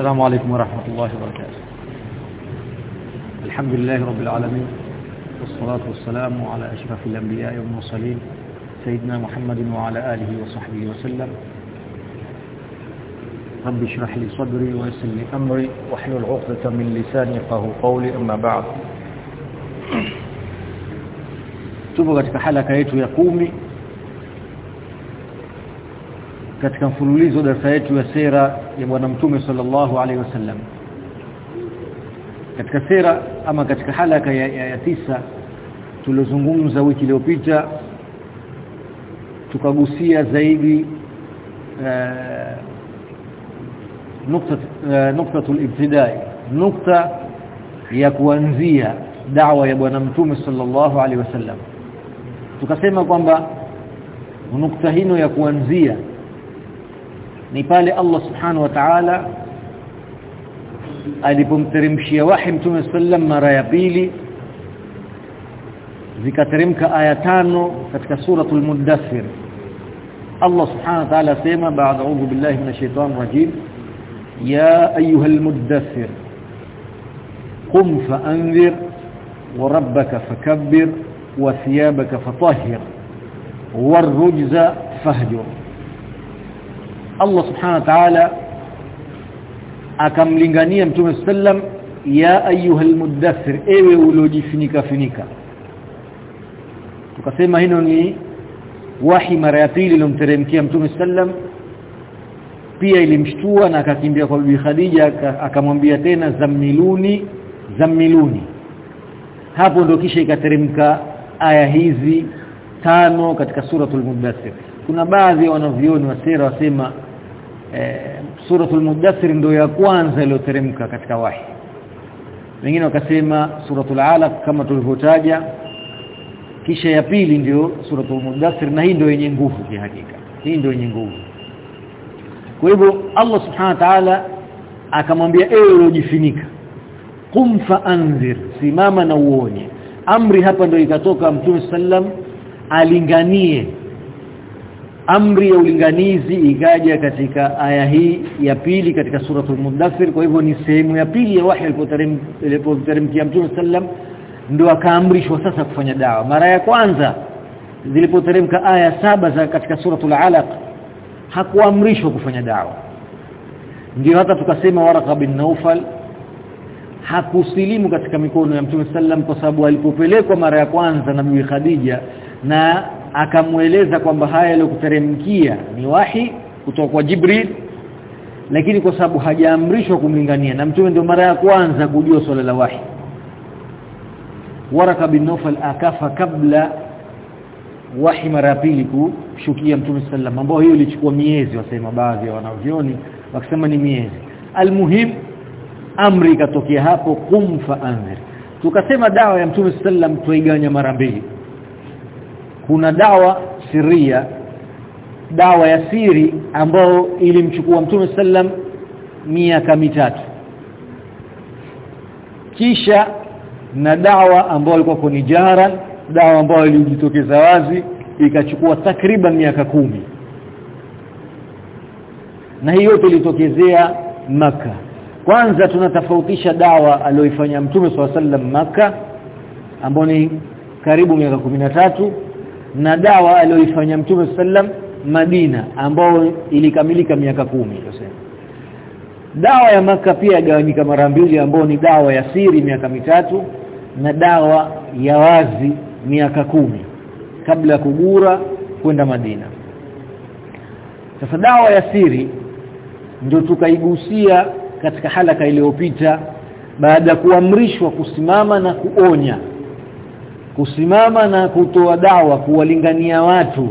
السلام عليكم ورحمة الله وبركاته. الحمد لله رب العالمين والصلاة والسلام على أشرف الأنبياء والمرسلين سيدنا محمد وعلى آله وصحبه وسلم. رب اشرح لي صدري ويسر لي أمري واحلل عقدة من لساني يفقهوا قولي أما بعد. tupo katika halaka yetu katika mfululizo darasa yetu ya sera ya bwana mtume sallallahu alaihi wasallam. Katika sera ama katika halaka ya, ya, ya tisa tulizungumza wiki iliyopita tukagusia zaidi nukta nukta nuktatul ibtidai nukta ya kuanzia da'wa ya bwana mtume sallallahu alaihi wasallam. Tukasema kwamba nukta hino ya kuanzia ni pale Allah subhanahu wa ta'ala alipomteremshia wahi mtume sallam mara ya pili zikateremka aya tano katika suratul mudaththir Allah subhanahu wa ta'ala sema baada a'udhu billahi minash shaitani rajim ya ayyuhal mudaththir qum fa'anzir wa rabbaka fakabbir wa thiyabaka fatahhir warrujza fahjur Allah subhanahu wa ta'ala akamlingania mtume sallam ya ayyuhal mudaththir ewe uliojifunika finika tukasema hino ni wahi mara ya pili ilomteremkia mtume sallam. Pia ilimshtua na akakimbia kwa bibi Khadija akamwambia tena zamiluni zamiluni hapo ndo kisha ikateremka aya hizi tano katika suratul mudaththir kuna baadhi ya wanavioni wa sera wasema eh, suratul mudaththir ndio ya kwanza iliyoteremka katika wahi. Wengine wakasema suratul alaq kama tulivyotaja kisha ya pili ndio suratul mudaththir na hii ndio yenye nguvu kihakika. Hii ndio yenye nguvu. Kwa hivyo Allah subhanahu wa ta'ala akamwambia ewe uliojifunika qum fa anzir simama na uonye amri hapa ndio ikatoka mtume sallam alinganie amri ya ulinganizi ikaja katika aya hii ya pili katika suratul mudaththir. Kwa hivyo ni sehemu ya pili ya wahi ilipoteremkia mtume sallam ndio akaamrishwa sasa kufanya dawa. Mara ya kwanza zilipoteremka aya saba za katika suratul alaq hakuamrishwa kufanya dawa. Ndio hata tukasema waraka bin naufal hakusilimu katika mikono ya mtume sallam kwa sababu alipopelekwa mara ya kwanza na bibi Khadija na akamweleza kwamba haya yaliyokuteremkia ni wahi kutoka kwa Jibril lakini kwa sababu hajaamrishwa kumlingania. Na mtume ndio mara ya kwanza kujua swala la wahi. Waraka bin Nawfal akafa kabla wahi mara pili kushukia mtume sallam ambao hiyo ilichukua miezi wasema baadhi ya wanavyoni wakisema ni miezi. Almuhim amri ikatokea hapo kumfa anzir. Tukasema dawa ya mtume sallam tuiganya mara mbili kuna dawa siria dawa ya siri ambayo ilimchukua mtume sallam miaka mitatu. Kisha na dawa ambayo ilikuwa kuni jara dawa ambayo ilijitokeza wazi ikachukua takriban miaka kumi. Na hiyo yote ilitokezea maka kwanza tunatofautisha dawa aliyoifanya mtume swalla sallam maka ambayo ni karibu miaka tatu na dawa aliyoifanya mtume sallam Madina ambao ilikamilika miaka kumi tuseme dawa ya maka pia igawanyika mara mbili ambao ni dawa ya siri miaka mitatu na dawa ya wazi miaka kumi kabla ya kugura kwenda Madina. Sasa dawa ya siri ndio tukaigusia katika halaka iliyopita baada ya kuamrishwa kusimama na kuonya kusimama na kutoa dawa kuwalingania watu.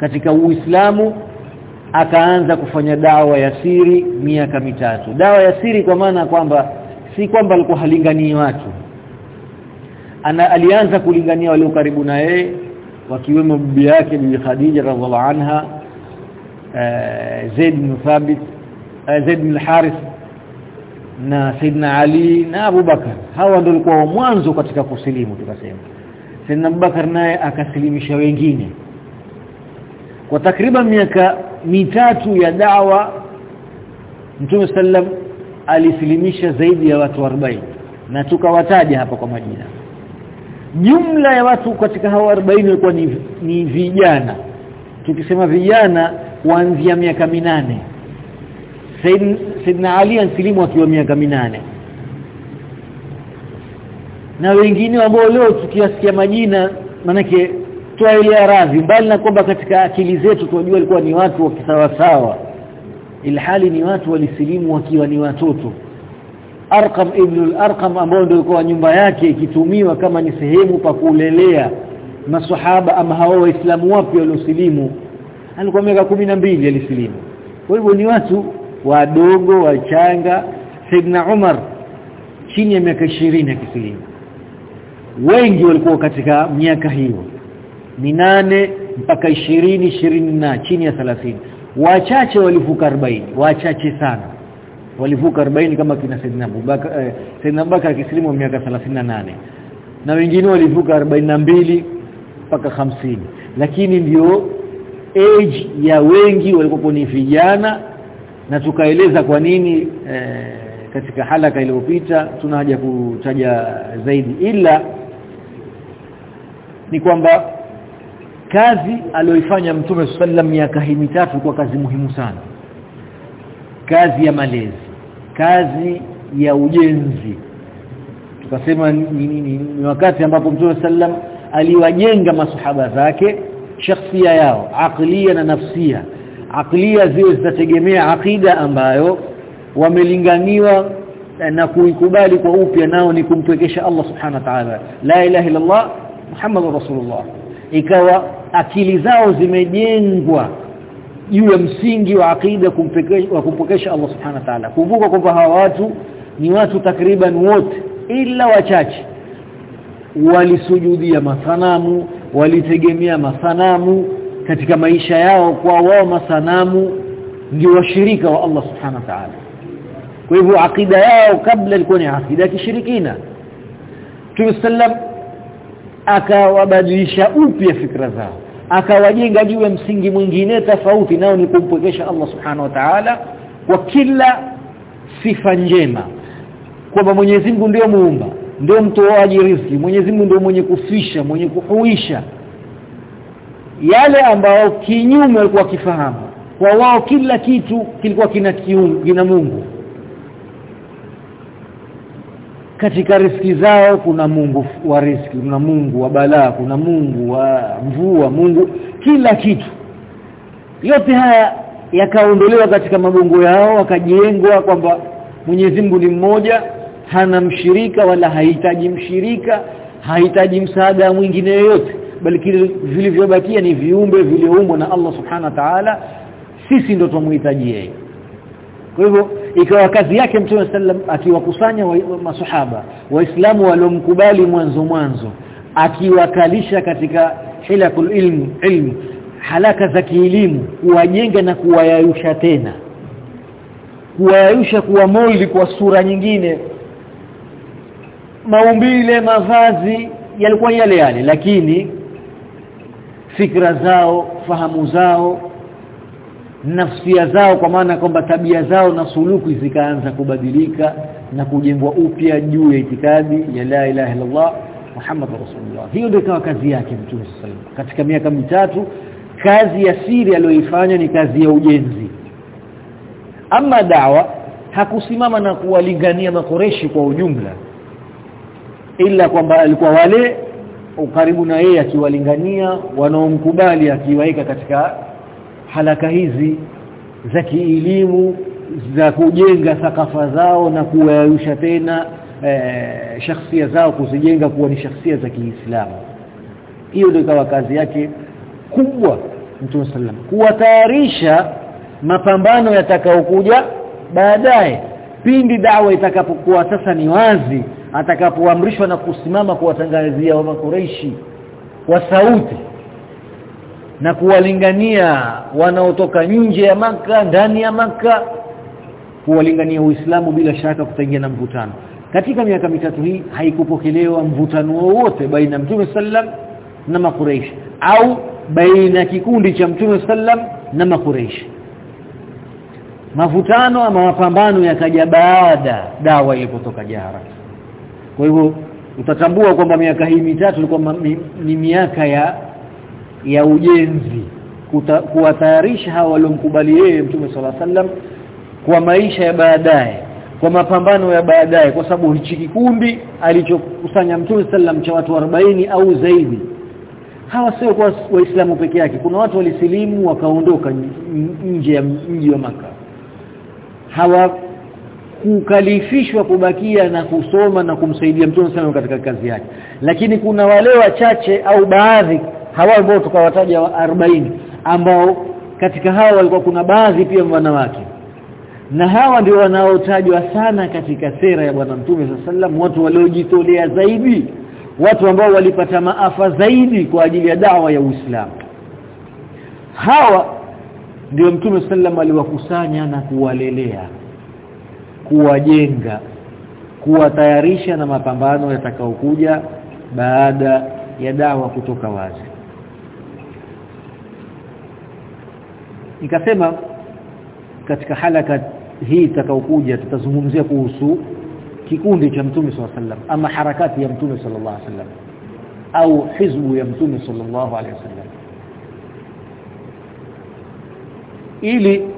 Katika Uislamu akaanza kufanya dawa ya siri miaka mitatu. Dawa ya siri kwa maana kwamba si kwamba alikuwa halinganii watu. Ana alianza kulingania walio karibu na yeye wakiwemo bibi yake bibi Khadija radhiallahu anha Zaid bin Thabit Zaid bin Harith na Saidna Ali na Abu Bakar. Hawa ndio walikuwa mwanzo katika kusilimu tukasema Saidna Abubakar naye akasilimisha wengine. Kwa takriban miaka mitatu ya dawa Mtume sallam alisilimisha zaidi ya watu 40 na tukawataja hapa kwa majina. Jumla ya watu katika hao 40 walikuwa ni, ni vijana. Tukisema vijana kuanzia miaka minane. Saidna Ali ansilimu akiwa miaka minane na wengine ambao leo tukiasikia majina manake twaelea radhi. Mbali na kwamba katika akili zetu tunajua walikuwa ni watu wa kisawasawa ilhali ni watu walisilimu wakiwa ni watoto. Arqam ibn al-Arqam ambao ndio kwa nyumba yake ikitumiwa kama ni sehemu pa kulelea maswahaba ama hao waislamu wapya waliosilimu alikuwa miaka mbili alisilimu. Kwa hivyo ni watu wadogo wachanga. Saidna Umar chini ya miaka 20 akisilimu wengi walikuwa katika miaka hiyo. Minane mpaka 20 20 na chini ya 30 wachache walivuka 40 wachache sana. Walivuka 40 kama kina Saidina Abubakar eh, Saidina Abubakar akisilimu miaka 38 na wengine walivuka 42 mpaka 50 lakini ndio age ya wengi walikuwa ni vijana na tukaeleza kwa nini eh, katika halaka iliyopita tuna haja kutaja zaidi. Ila ni kwamba kazi aliyoifanya Mtume sallam miaka hii mitatu kwa kazi muhimu sana. Kazi ya malezi kazi ya ujenzi. Tukasema ni, ni, ni, ni wakati ambapo Mtume sallam aliwajenga masahaba zake shakhsia yao aqlia na nafsia. Aqlia ziwe zitategemea aqida ambayo wamelinganiwa na kuikubali kwa upya nao ni kumpwekesha Allah subhanahu wa ta'ala. La ilaha illa Allah Muhammadur Rasulullah. Ikawa akili zao zimejengwa juu ya msingi wa akida wa kumpokesha Allah subhanahu wa ta'ala. Kumbuka kwamba hawa watu ni watu takriban wote ila wachache. Walisujudia masanamu walitegemea masanamu. Katika maisha yao kwa wao masanamu ndio washirika wa Allah subhanahu wa ta'ala. Kwa hivyo akida yao kabla ilikuwa ni akida ya kishirikina. Tusallam akawabadilisha upya fikra zao akawajenga juu ya msingi mwingine tofauti nao ni kumpokesha Allah subhanahu wa ta'ala kwa kila sifa njema kwamba Mwenyezi Mungu ndio muumba ndio mtoaji riziki Mwenyezi Mungu ndio mwenye kufisha mwenye kuhuisha. Yale ambao kinyume walikuwa kifahamu kwa wao kila kitu kilikuwa kina kiungu kina Mungu katika riski zao kuna Mungu wa riski kuna Mungu wa balaa kuna Mungu wa mvua Mungu kila kitu. Yote haya yakaondolewa katika magongo yao wakajengwa kwamba Mwenyezi Mungu ni mmoja hana mshirika wala hahitaji mshirika hahitaji msaada mwingine yoyote. Bali kile vilivyobakia ni viumbe vilioumbwa na Allah subhana wa ta'ala. Sisi ndo tumhitaji yeye kwa hivyo ikawa kazi yake Mtume sallam akiwakusanya wa, wa, masahaba waislamu waliomkubali mwanzo mwanzo akiwakalisha katika hilakul ilm ilm halaka za kielimu kuwajenga na kuwayayusha tena. Kuwayayusha kuwa moldi kwa sura nyingine. Maumbile mavazi yalikuwa yale yale lakini fikra zao fahamu zao nafsia zao kwa maana kwamba tabia zao na suluku zikaanza kubadilika na kujengwa upya juu ya itikadi ya la ilaha illallah Muhammad rasulullah. Hiyo ndio ikawa kazi yake Mtume sallallahu katika miaka mitatu kazi ya siri aliyoifanya ni kazi ya ujenzi. Ama dawa hakusimama na kuwalingania makoreshi kwa ujumla ila kwamba alikuwa wale ukaribu na yeye akiwalingania wanaomkubali akiwaeka katika halaka hizi za kielimu za kujenga sakafa zao na kuwayusha tena e, shakhsia zao kuzijenga kuwa ni shakhsia za Kiislamu. Hiyo ndio ikawa kazi yake kubwa Mtume sallam kuwatayarisha mapambano yatakayokuja baadaye pindi dawa itakapokuwa sasa ni wazi atakapoamrishwa na kusimama kuwatangazia wa Makureishi kwa sauti na kuwalingania wanaotoka nje ya maka ndani ya maka kuwalingania Uislamu bila shaka kutaingia na mvutano. Katika miaka mitatu hii haikupokelewa mvutano wowote baina ya Mtume sallam na makureishi au baina kikundi cha Mtume sallam na makureishi mavutano ama mapambano yakaja baada dawa ilipotoka jahara. Kwa hivyo utatambua kwamba miaka hii mitatu ni miaka ya ya ujenzi kuwatayarisha hawa waliomkubali yeye Mtume sala sallam kwa maisha ya baadaye kwa mapambano ya baadaye kwa sababu hichi kikundi alichokusanya Mtume sallam cha watu 40 au zaidi. Hawa sio kwa waislamu peke yake kuna watu walisilimu wakaondoka nje ya mji wa maka hawa kukalifishwa kubakia na kusoma na kumsaidia mtume sana katika kazi yake. Lakini kuna wale wachache au baadhi hawa ambao tukawataja wa 40 ambao katika hawa walikuwa kuna baadhi pia wanawake. Na hawa ndio wanaotajwa sana katika sera ya bwana mtume sallam watu waliojitolea zaidi watu ambao walipata maafa zaidi kwa ajili ya dawa ya Uislamu. Hawa ndio mtume sallam aliwakusanya na kuwalelea kuwajenga kuwatayarisha na mapambano yatakaokuja baada ya dawa kutoka wazi nikasema katika halaka hii itakayokuja tutazungumzia kuhusu kikundi cha mtume sallallahu sallam ama harakati ya mtume sallallahu alaihi wasallam au hizbu ya mtume sallallahu alaihi wasallam. Ili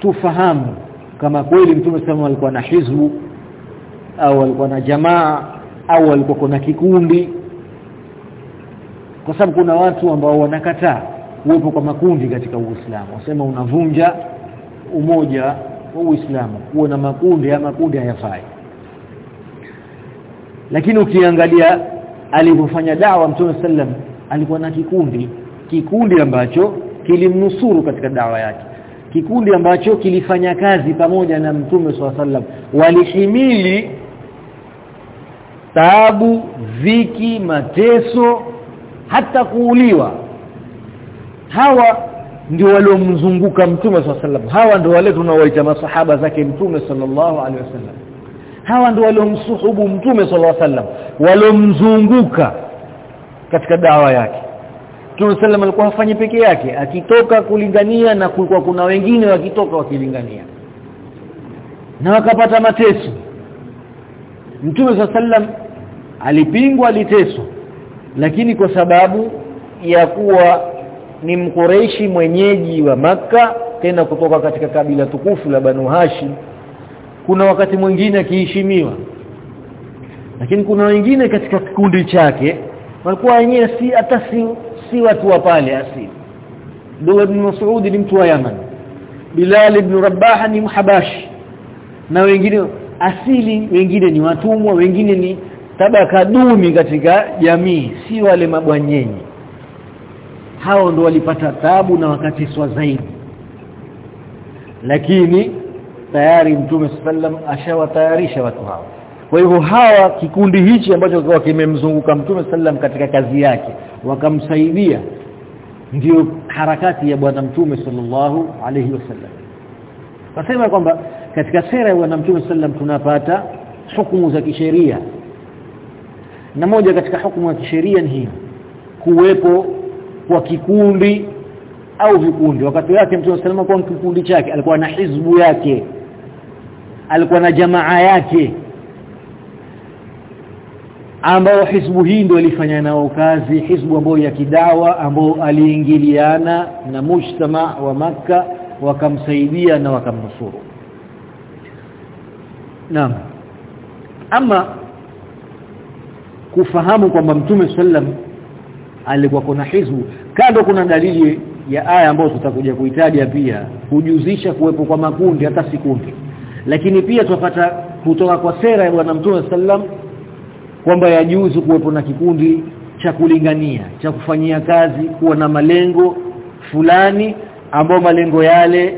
tufahamu kama kweli mtume sallallahu alikuwa na hizbu au alikuwa na jamaa au alikuwa na kikundi. Kwa sababu kuna watu ambao wanakataa uwepo kwa makundi katika Uislamu. Wasema unavunja umoja wa Uislamu. Kuwa na makundi ya makundi hayafai. Lakini ukiangalia alivyofanya dawa Mtume sallam alikuwa na kikundi. Kikundi ambacho kilimnusuru katika dawa yake. Kikundi ambacho kilifanya kazi pamoja na Mtume sallam walihimili taabu viki mateso hata kuuliwa hawa ndio waliomzunguka mtume sallallahu sallam hawa ndio wale tunaowaita masahaba zake mtume sallallahu alaihi wasallam. Hawa ndio waliomsuhubu mtume sallallahu alaihi wasallam waliomzunguka katika dawa yake. Mtume sallallahu alikuwa hafanyi peke yake akitoka kulingania na kulikuwa kuna wengine wakitoka wakilingania. Na wakapata mateso. Mtume sallam alipingwa aliteswa lakini kwa sababu ya kuwa ni mkureishi mwenyeji wa maka tena kutoka katika kabila tukufu la Banu Hashim. Kuna wakati mwingine akiheshimiwa lakini kuna wengine katika kikundi chake walikuwa wenyewe si hata si, si watu wa pale asili. Abdullah ibn Mas'ud ni mtu wa Yaman Bilal ibn Rabah ni mhabashi na wengine asili wengine ni watumwa wengine ni tabaka duni katika jamii si wale mabwanyenyi hao ndo walipata taabu na wakateswa zaidi. Lakini tayari mtume sallam ashawatayarisha watu hao. Kwa hivyo hawa kikundi hichi ambacho kwa kimemzunguka mtume sallam katika kazi yake wakamsaidia ndio harakati ya bwana mtume sallallahu alayhi wasallam. Nasema kwamba katika sera ya bwana mtume sallam tunapata hukumu za kisheria. Na moja katika hukumu za kisheria ni hii kuwepo kwa kikundi au vikundi. Wakati wake mtume sallallahu kwa kikundi chake alikuwa na hizbu yake alikuwa na jamaa yake ambao hizbu hii ndio alifanya nao kazi hizbu ambayo ya kidawa ambao aliingiliana na mujtama wa maka wakamsaidia na wakamnusuru. Naam. Ama kufahamu kwamba mtume sallam alikuwa kuna hizbu kando kuna dalili ya aya ambayo tutakuja kuitaja pia kujuzisha kuwepo kwa makundi hata sikundi lakini pia tupata kutoka kwa sera ya bwana mtume sallam kwamba yajuzu kuwepo na kikundi cha kulingania cha kufanyia kazi kuwa na malengo fulani ambao malengo yale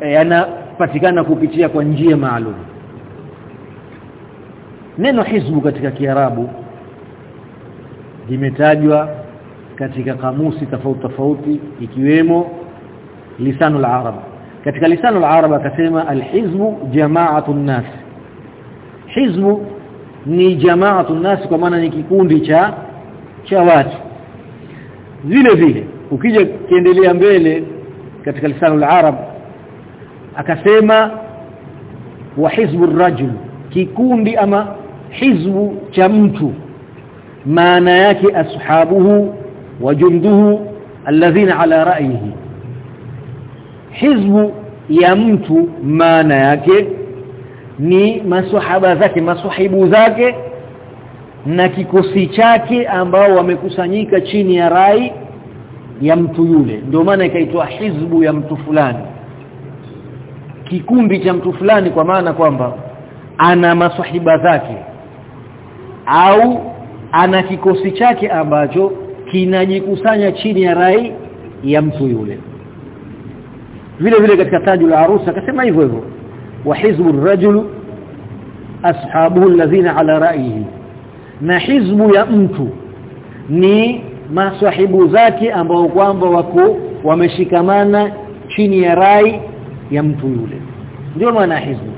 e, yanapatikana kupitia kwa njia maalum. Neno hizbu katika kiarabu limetajwa katika kamusi tofauti tofauti ikiwemo lisanul arab katika lisanul arab akasema alhizbu jama'atu nas hizbu ni jama'atu nas kwa maana ni kikundi cha cha watu. Vile vile ukija kiendelea mbele katika lisanu al-arab akasema wa hizbu rajul kikundi ama hizbu cha mtu. Maana yake ashabuhu wa junduhu alladhina ala ra'yihi. Hizbu ya mtu maana yake ni maswahaba zake maswahibu zake na kikosi chake ambao wamekusanyika chini ya rai ya mtu yule. Ndio maana ikaitwa hizbu ya mtu fulani. Kikundi cha mtu fulani kwa maana kwamba ana maswahiba zake au ana kikosi chake ambacho kinajikusanya chini ya rai ya mtu yule. Vile vile katika tajul harusi akasema hivyo hivyo. Wa hizbu rajulu ashabuhu alladhina ala ra'yihi na hizbu ya mtu ni maswahibu zake ambao kwamba wako wameshikamana chini ya rai ya mtu yule. Ndio maana hizbu.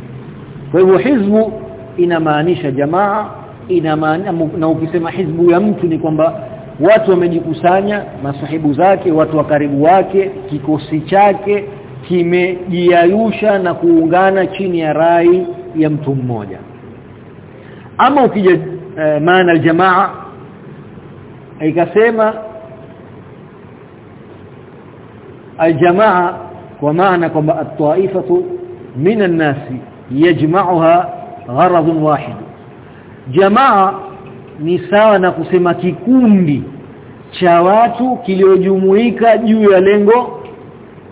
Kwa hivyo hizbu inamaanisha jamaa ina maana na ukisema hizbu ya mtu ni kwamba watu wamejikusanya masahibu zake watu wa karibu wake kikosi chake kimejiayusha na kuungana chini ya rai ya mtu mmoja. Ama ukija e, maana aljamaa ikasema aljamaa kwa maana kwamba at-taifatu min an-nasi yajma'uha gharadun wahid. Jamaa ni sawa na kusema kikundi cha watu kiliojumuika juu ya lengo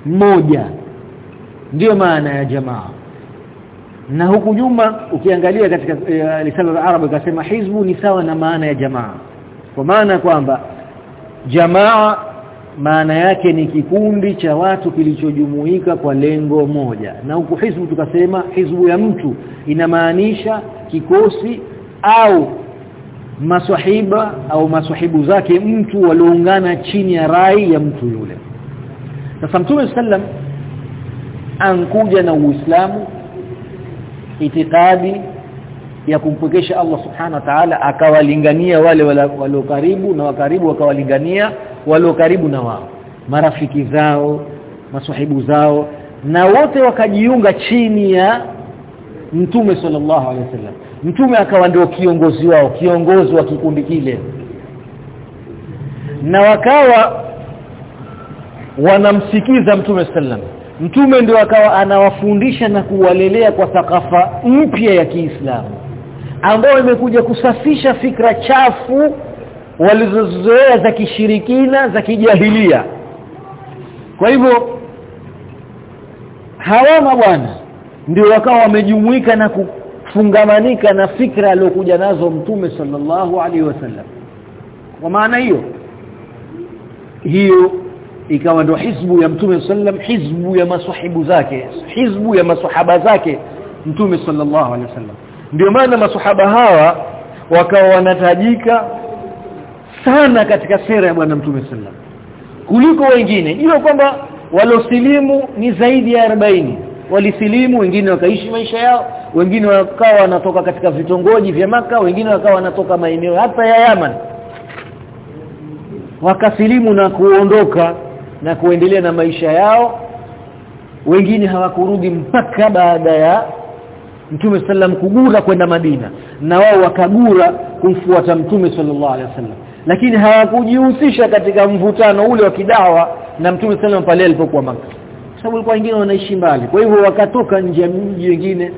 moja. Ndiyo maana ya jamaa. Na huku nyuma ukiangalia katika lisala lisana la arabu ikasema hizbu ni sawa na maana ya jamaa. Kwa maana kwamba jamaa maana yake ni kikundi cha watu kilichojumuika kwa lengo moja. Na huku hizbu tukasema hizbu ya mtu inamaanisha kikosi au maswahiba au maswahibu zake mtu walioungana chini ya rai ya mtu yule. Sasa mtume sallam ankuja na uislamu itikadi ya kumpokesha Allah subhanahu wa ta'ala akawalingania wale walio karibu na wakaribu wakawalingania walio karibu na wao marafiki zao maswahibu zao na wote wakajiunga chini ya mtume sallallahu alaihi wasallam mtume akawa ndio kiongozi wao kiongozi wa kikundi kile. Na wakawa wanamsikiza mtume sallam mtume ndio akawa anawafundisha na kuwalelea kwa thakafa mpya ya Kiislamu ambayo imekuja kusafisha fikra chafu walizozoea za kishirikina za kijahilia. Kwa hivyo hawa mabwana ndio wakawa wamejumuika na kufungamanika na fikra aliyokuja nazo mtume sallallahu alaihi wasallam. Kwa maana hiyo hiyo ikawa ndo hizbu ya mtume sallam hizbu ya maswahibu zake hizbu ya maswahaba zake mtume sallallahu alaihi wasallam. Ndio maana maswahaba hawa wakawa wanatajika sana katika sera ya bwana mtume sallam kuliko wengine. Hiyo kwamba walosilimu ni zaidi ya 40 walisilimu wengine wakaishi maisha yao wengine wakawa wanatoka katika vitongoji vya maka wengine wakawa wanatoka maeneo hata ya Yaman. Wakasilimu na kuondoka na kuendelea na maisha yao. Wengine hawakurudi mpaka baada ya Mtume sallam kugura kwenda Madina na wao wakagura kumfuata Mtume sallallahu alaihi wasallam. Lakini hawakujihusisha katika mvutano ule wa kidawa na Mtume sallam pale alipokuwa Makka. Sababu walikuwa wengine wanaishi mbali. Kwa hivyo wakatoka nje ya mji wengine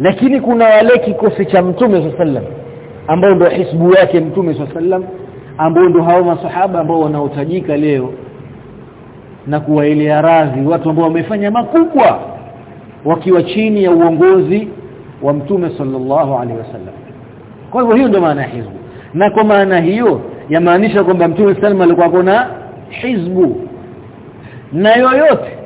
lakini kuna wale kikosi cha Mtume sallam ambao ndio hisbu yake Mtume sallam ambao ndio hao masahaba ambao wanaotajika leo na kuwaelea radhi watu ambao wamefanya makubwa wakiwa chini ya uongozi wa mtume sallallahu alaihi wasallam. Kwa hivyo hiyo ndio maana ya hizbu na kwa maana hiyo yamaanisha kwamba mtume sallam alikuwa kuna hizbu na yoyote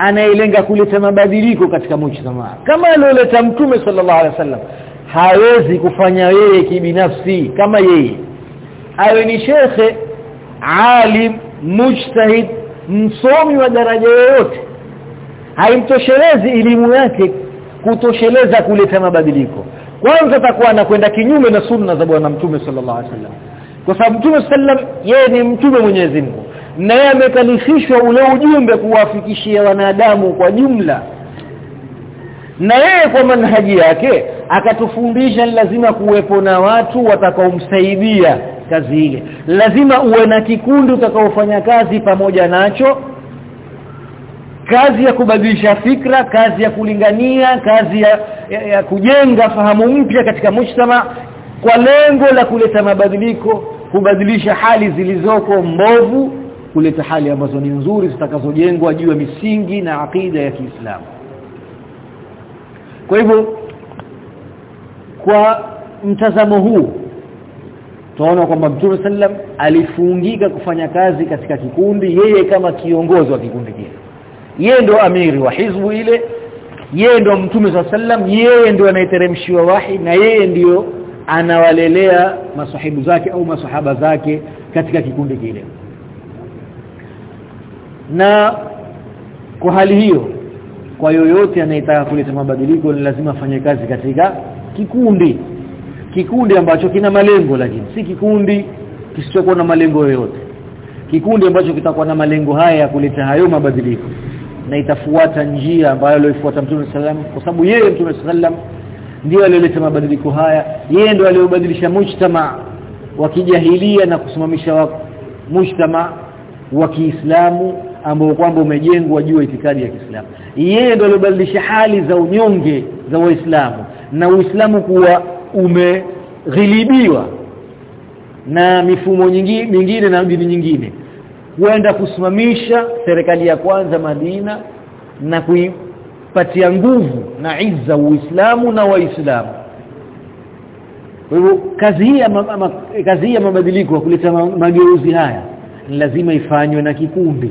anayelenga kuleta mabadiliko katika mujtamaa kama alioleta mtume sallallahu alaihi wasallam hawezi kufanya yeye kibinafsi kama yeye. Awe ni shekhe alim mujtahid msomi wa daraja yoyote haimtoshelezi elimu yake kutosheleza kuleta mabadiliko. Kwanza atakuwa anakwenda kinyume na sunna za bwana mtume sallallahu alaihi wasallam. Kwa sababu mtume sallam yeye ni mtume Mwenyezi Mungu na yeye amekalifishwa ule ujumbe kuwafikishia wanadamu kwa jumla. Na yeye kwa manhaji yake akatufundisha lazima kuwepo na watu watakaomsaidia kazi ile. Lazima uwe na kikundi utakaofanya kazi pamoja nacho. Kazi ya kubadilisha fikra kazi ya kulingania kazi ya, ya, ya kujenga fahamu mpya katika mujtama kwa lengo la kuleta mabadiliko kubadilisha hali zilizoko mbovu kuleta hali ambazo ni nzuri zitakazojengwa juu ya misingi na akida ya Kiislamu. Kwa hivyo kwa mtazamo huu tunaona kwamba Mtume sallam alifungika kufanya kazi katika kikundi yeye kama kiongozi wa kikundi kile. Yeye ndo amiri wa hizbu ile yeye ndo Mtume sallam yeye ndo anayeteremshiwa wahi na yeye ndiyo anawalelea masahibu zake au masahaba zake katika kikundi kile na kwa hali hiyo kwa yoyote anayetaka kuleta mabadiliko ni lazima afanye kazi katika kikundi. Kikundi ambacho kina malengo lakini si kikundi kisichokuwa na malengo yoyote. Kikundi ambacho kitakuwa na malengo haya ya kuleta hayo mabadiliko. Na itafuata njia ambayo aliyofuata Mtume sallam kwa sababu yeye Mtume sallam ndiye aliyeleta mabadiliko haya. Yeye ndiye aliyobadilisha mujtama wa kijahilia na kusimamisha wa mujtama wa Kiislamu ambao kwamba umejengwa juu ya itikadi ya Kiislamu. Yeye ndo aliyobadilisha hali za unyonge za Waislamu na Uislamu kuwa umeghilibiwa na mifumo nyingine mingine na dini nyingine. Kuenda kusimamisha serikali ya kwanza Madina na kuipatia nguvu na iza Uislamu na Waislamu. Kwa hivyo kazi hii kazi hii ya mabadiliko kuleta mageuzi haya lazima ifanywe na kikundi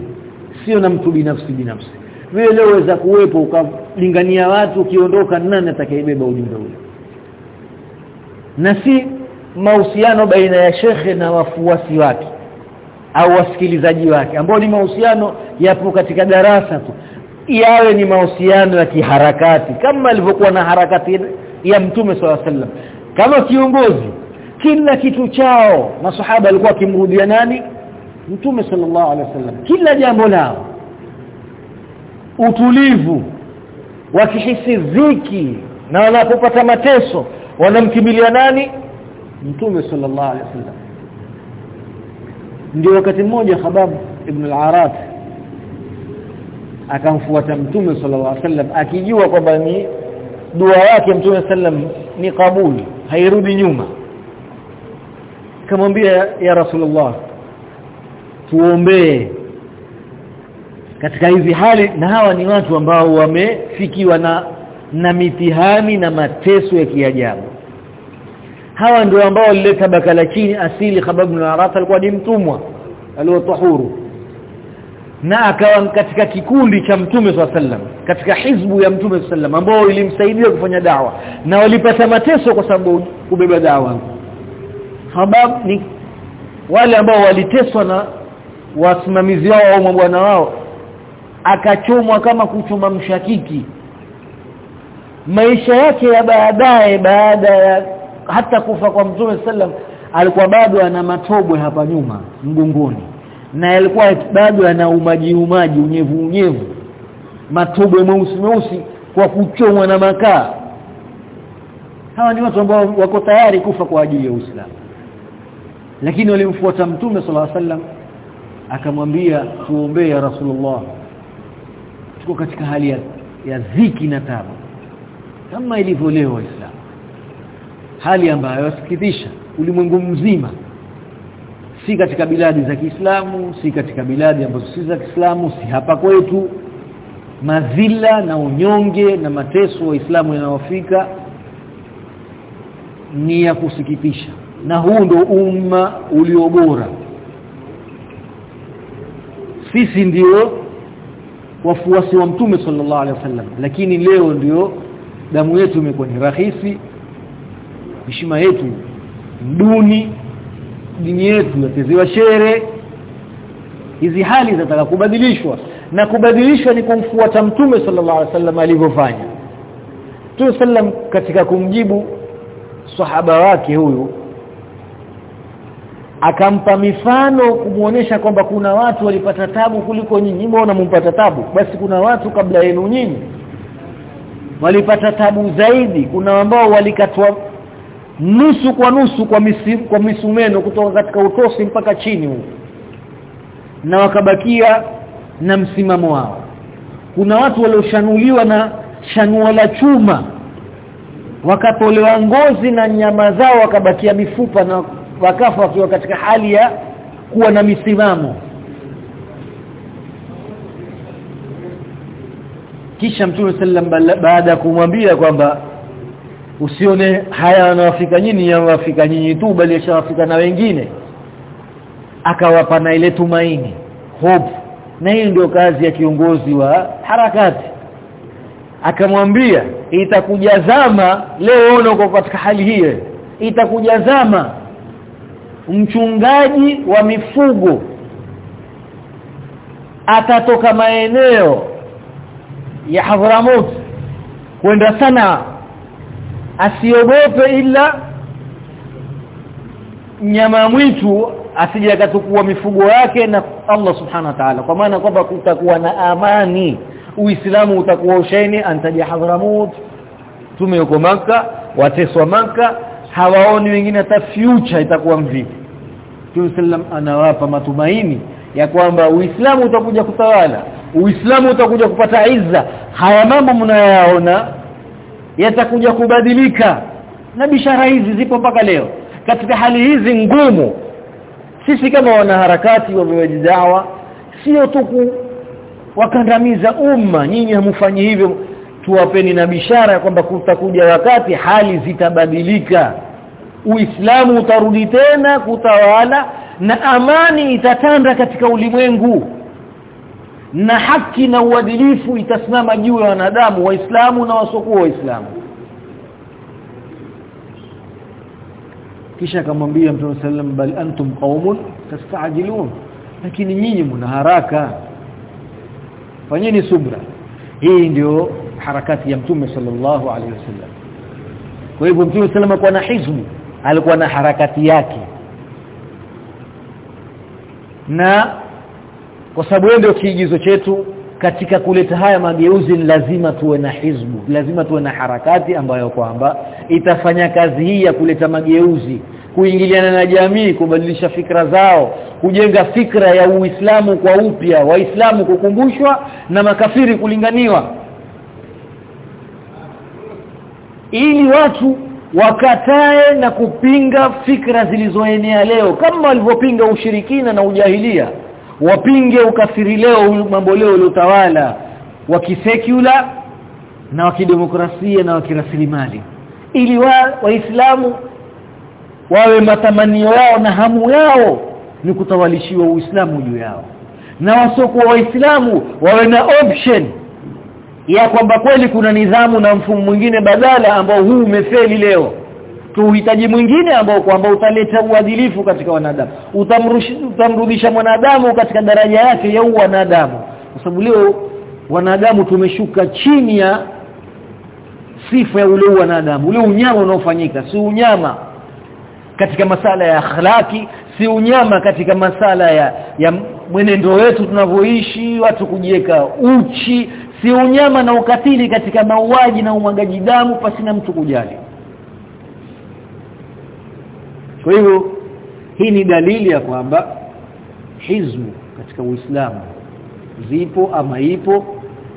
sio na mtu binafsi binafsi. Vile leo kuwepo ukalingania watu ukiondoka nani atakayebeba ujumbe ule na si mahusiano baina ya shekhe na wafuasi wake au wasikilizaji wake ambao ni mahusiano yapo katika darasa tu. Yawe ni mahusiano ya kiharakati kama alivyokuwa na harakati ya mtume swalla sallam kama kiongozi kila kitu chao masahaba alikuwa akimrudia nani mtume sallallahu alaihi wasallam kila jambo lao utulivu wakihisi dhiki na wanapopata mateso wanamkimbilia nani? Mtume sallallahu alaihi wasallam. Ndio wakati mmoja Khabab ibn al-Arat akamfuata mtume sallallahu alaihi wasallam akijua kwamba ni dua yake mtume sallam ni kabuli hairudi nyuma. Kamwambia ya rasulullah tuombee. Katika hizi hali na hawa ni watu ambao wamefikiwa na na mitihani na mateso ya kiajabu. Hawa ndio ambao walileta bakala chini asili Khabab ibn Arat alikuwa ni mtumwa aliotahuru na akawa katika kikundi cha mtume sallam katika hizbu ya mtume sallam ambao ilimsaidia kufanya dawa. Na walipata mateso kwa sababu kubeba dawa. Khabab ni wale ambao waliteswa na wasimamizi wao au mabwana wao akachomwa kama kuchoma mshakiki. Maisha yake ya baadaye baada ya hata kufa kwa mtume sallam alikuwa bado ana matobwe hapa nyuma mgongoni na alikuwa bado ana umaji umaji unyevu unyevu matobwe meusi meusi kwa kuchomwa na makaa. Hawa ni watu ambao wako tayari kufa kwa ajili ya Uislamu lakini walimfuata mtume sallallahu alaihi wasallam akamwambia tuombee ya Rasulullah. Tuko katika hali ya, ya ziki na tabu. Kama ilivyo leo waislamu. Hali ambayo yasikitisha ulimwengu mzima. Si katika biladi za Kiislamu si katika biladi ambazo si za Kiislamu si hapa kwetu. Madhila na unyonge na mateso waislamu yanawafika ni ya kusikitisha. Na huu ndo umma ulio bora sisi ndio wafuasi wa mtume sallallahu alaihi wasallam lakini leo ndio damu yetu imekuwa ni rahisi heshima yetu duni dini yetu yatezewa shere. Hizi hali zinataka kubadilishwa na kubadilishwa ni kumfuata mtume sallallahu alaihi wasallam alivyofanya. Mtume sallam katika kumjibu sahaba wake huyu akampa mifano kumuonesha kwamba kuna watu walipata tabu kuliko nyinyi. Mbona mumpata tabu? Basi kuna watu kabla yenu nyinyi walipata tabu zaidi. Kuna ambao walikatwa nusu kwa nusu kwa misi, kwa misumeno kutoka katika utosi mpaka chini huko. Na wakabakia na msimamo wao. Kuna watu walioshanuliwa na shanuo la chuma. Wakatolewa ngozi na nyama zao wakabakia mifupa na wakafa wakiwa katika hali ya kuwa na misimamo. Kisha mtume sallam baada ya kumwambia kwamba usione haya yanawafika nyinyi yanawafika nyinyi tu bali yashawafika na wengine. Akawapa na ile tumaini hope. Na hii ndio kazi ya kiongozi wa harakati. Akamwambia itakujazama leo uko katika hali hiyo itakuja zama mchungaji wa mifugo atatoka maeneo ya Hadramaut kwenda sana asiogope ila nyama mwitu asije akatukua mifugo yake na Allah subhanahu wa ta'ala. Kwa maana kwamba kutakuwa na amani uislamu utakuwa usheni antaja Hadramaut tume huko maka wateswa maka hawaoni wengine hata future itakuwa mvipi Mtume sallam anawapa matumaini ya kwamba Uislamu utakuja kutawala Uislamu utakuja kupata izza. Haya mambo mnayaona yatakuja kubadilika na bishara hizi zipo mpaka leo. Katika hali hizi ngumu sisi kama wanaharakati wa dawa sio tu wakandamiza umma nyinyi hamfanyi hivyo tuwapeni na bishara kwamba kutakuja wakati hali zitabadilika Uislamu utarudi tena kutawala na amani itatanda katika ulimwengu. Na haki na uadilifu itasimama juu ya wanadamu waislamu na wasokuwa waislamu. Kisha akamwambia Mtume sallam bal antum qaumun tastajilun. Lakini nyinyi mna haraka. Fanyeni subra. Hii ndio harakati ya Mtume sallallahu alaihi wasallam. Kwa hivyo Mtume sallam kwa na hizbu alikuwa na harakati yake. Na kwa sababu ndio kiigizo chetu katika kuleta haya mageuzi lazima tuwe na hizbu lazima tuwe na harakati ambayo kwamba itafanya kazi hii ya kuleta mageuzi kuingiliana na jamii kubadilisha fikra zao kujenga fikra ya Uislamu kwa upya waislamu kukumbushwa na makafiri kulinganiwa. Ili watu wakatae na kupinga fikra zilizoenea leo kama walivyopinga ushirikina na ujahilia. Wapinge ukafiri leo mambo leo uliotawala wa kisekula na wa kidemokrasia na wa kirasilimali. Ili wa waislamu wawe matamanio yao na hamu yao ni kutawalishiwa uislamu juu yao. Na wasokuwa waislamu wawe na option ya kwamba kweli kuna nidhamu na mfumo mwingine badala ambao huu umefeli leo. Tuhitaji mwingine ambao kwamba utaleta uadilifu katika wanadamu. Utamrudisha mwanadamu katika daraja yake ya wanadamu kwa sababu leo wanadamu tumeshuka chini ya sifa ya ule wanadamu ule unyama unaofanyika si unyama katika masala ya akhlaki si unyama katika masala ya, ya mwenendo wetu tunavyoishi watu kujieka uchi si unyama na ukatili katika mauaji na umwagaji damu pasina mtu kujali. Kwa hivyo hii ni dalili ya kwamba hizbu katika Uislamu zipo ama ipo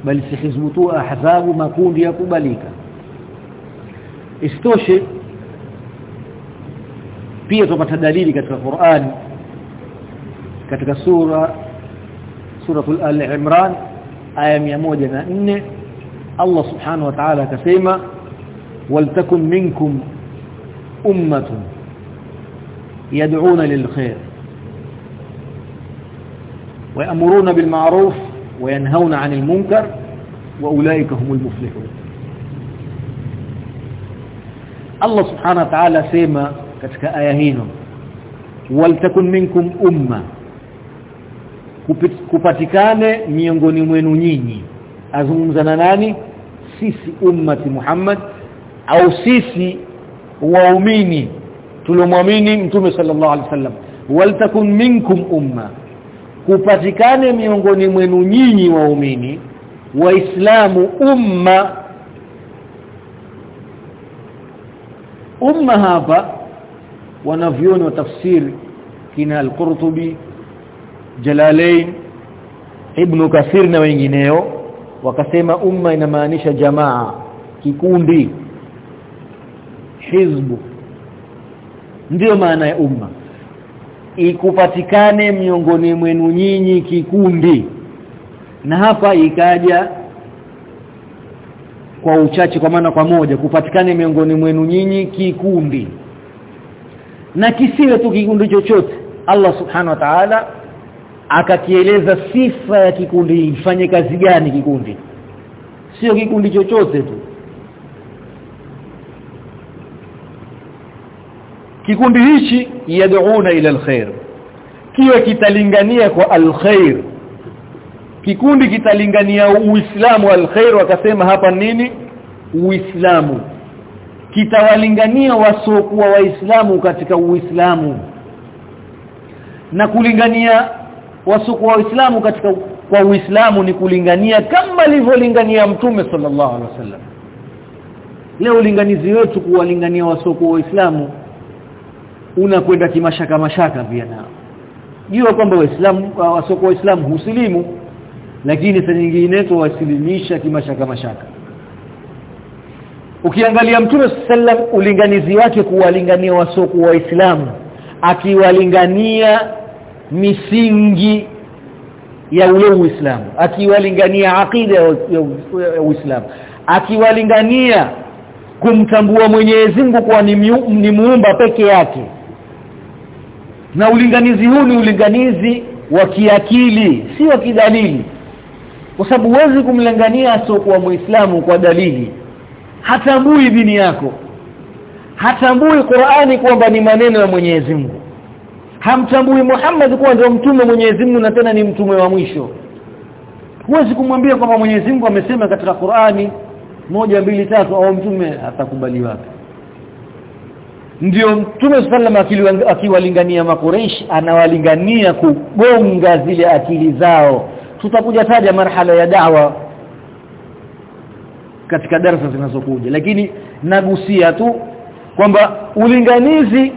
bali si hizbu tu ahzabu makundi ya kubalika istoshe pia tupata dalili katika Qur'an katika sura suratul al-imran aya 104 Allah subhanahu wa ta'ala akasema waltakun minkum ummatun يدعون للخير ويأمرون بالمعروف وينهون عن المنكر وأولئك هم المفلحون الله سبحانه وتعالى سيما katika aya hino waltakun minkum umma kupatikane miongoni mwenu nyinyi. Azungumza na nani? Sisi ummati Muhammad au sisi waumini tulomwamini mtume sallallahu alaihi wasallam. Waltakun minkum umma. Kupatikane miongoni mwenu nyinyi waumini waislamu umma. Umma hapa wanavyoni wa tafsiri kina al-Qurtubi Jalalain Ibn Kathir na wengineo wakasema umma inamaanisha jamaa kikundi hizbu. Ndiyo maana ya umma. Ikupatikane miongoni mwenu nyinyi kikundi. Na hapa ikaja kwa uchache kwa maana kwa moja kupatikane miongoni mwenu nyinyi kikundi. Na kisiwe tu kikundi chochote Allah subhanahu wa ta'ala akakieleza sifa ya kikundi ifanye kazi gani kikundi? Sio kikundi chochote tu. Kikundi hichi yad'una ila alkhair. Kiwe kitalingania kwa alkhair. Kikundi kitalingania uislamu alkhair wakasema hapa nini? Uislamu. Kitawalingania wasiokuwa waislamu katika uislamu. Na kulingania wasiokuwa waislamu katika kwa uislamu ni kulingania kama alivyolingania mtume sallallahu alaihi wasallam. Leo ulinganizi wetu kuwalingania wasiokuwa waislamu unakwenda kimashaka mashaka pia nao. Jua kwamba waislamu wasiokuwa waislamu husilimu lakini saa nyingine tu wasilimisha kimashaka mashaka. Ukiangalia mtume sallam ulinganizi wake kuwalingania wasiokuwa waislamu akiwalingania misingi ya ule uislamu akiwalingania akida ya uislamu akiwalingania kumtambua Mwenyezi Mungu kwa ni, ni muumba peke yake. Na ulinganizi huu ni ulinganizi wa kiakili si wa kidalili. Kwa sababu huwezi kumlingania asiokuwa muislamu kwa dalili. Hatambui dini yako. Hatambui Qur'ani kwamba ni maneno ya Mwenyezi Mungu hamtambui Muhammad kuwa ndio mtume Mwenyezi Mungu na tena ni mtume wa mwisho. Huwezi kumwambia kwamba Mwenyezi Mungu amesema katika Qur'ani moja mbili tatu au mtume atakubali wapi? Ndio mtume sallam akiwalingania makureish anawalingania kugonga zile akili zao. Tutakuja taja marhala ya dawa katika darasa zinazokuja. Lakini nagusia tu kwamba ulinganizi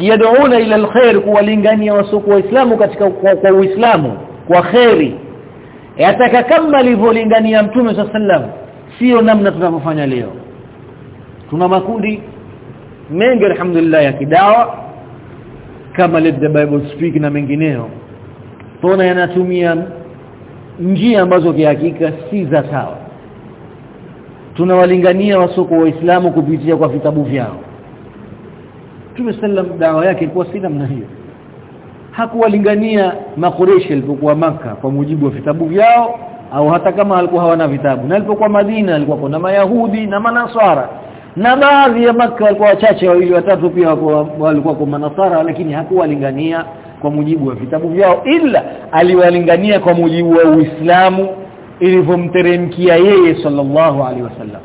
yad'una ila alkhair kuwalingania wasuku waislamu katika kwa, uislamu kwa khairi yataka kama alivyolingania mtume sallam sio namna tunavyofanya leo. Tuna makundi mengi alhamdulillah ya kidawa kama let the bible speak na mengineo. Tuna yanatumia njia ambazo kihakika si za sawa. Tunawalingania wasoko waislamu kupitia kwa vitabu vyao Mtume sallam dawa yake ilikuwa si namna hiyo. Hakuwalingania makureshi alipokuwa maka kwa mujibu wa vitabu vyao au hata kama alikuwa hawana vitabu. Na alipokuwa Madina alikuwa kuna mayahudi na manaswara. Na baadhi ya maka walikuwa wachache wawili watatu pia walikuwa kwa manasara lakini hakuwalingania kwa mujibu wa vitabu vyao ila aliwalingania kwa mujibu wa Uislamu ilivyomteremkia yeye sallallahu alaihi wasallam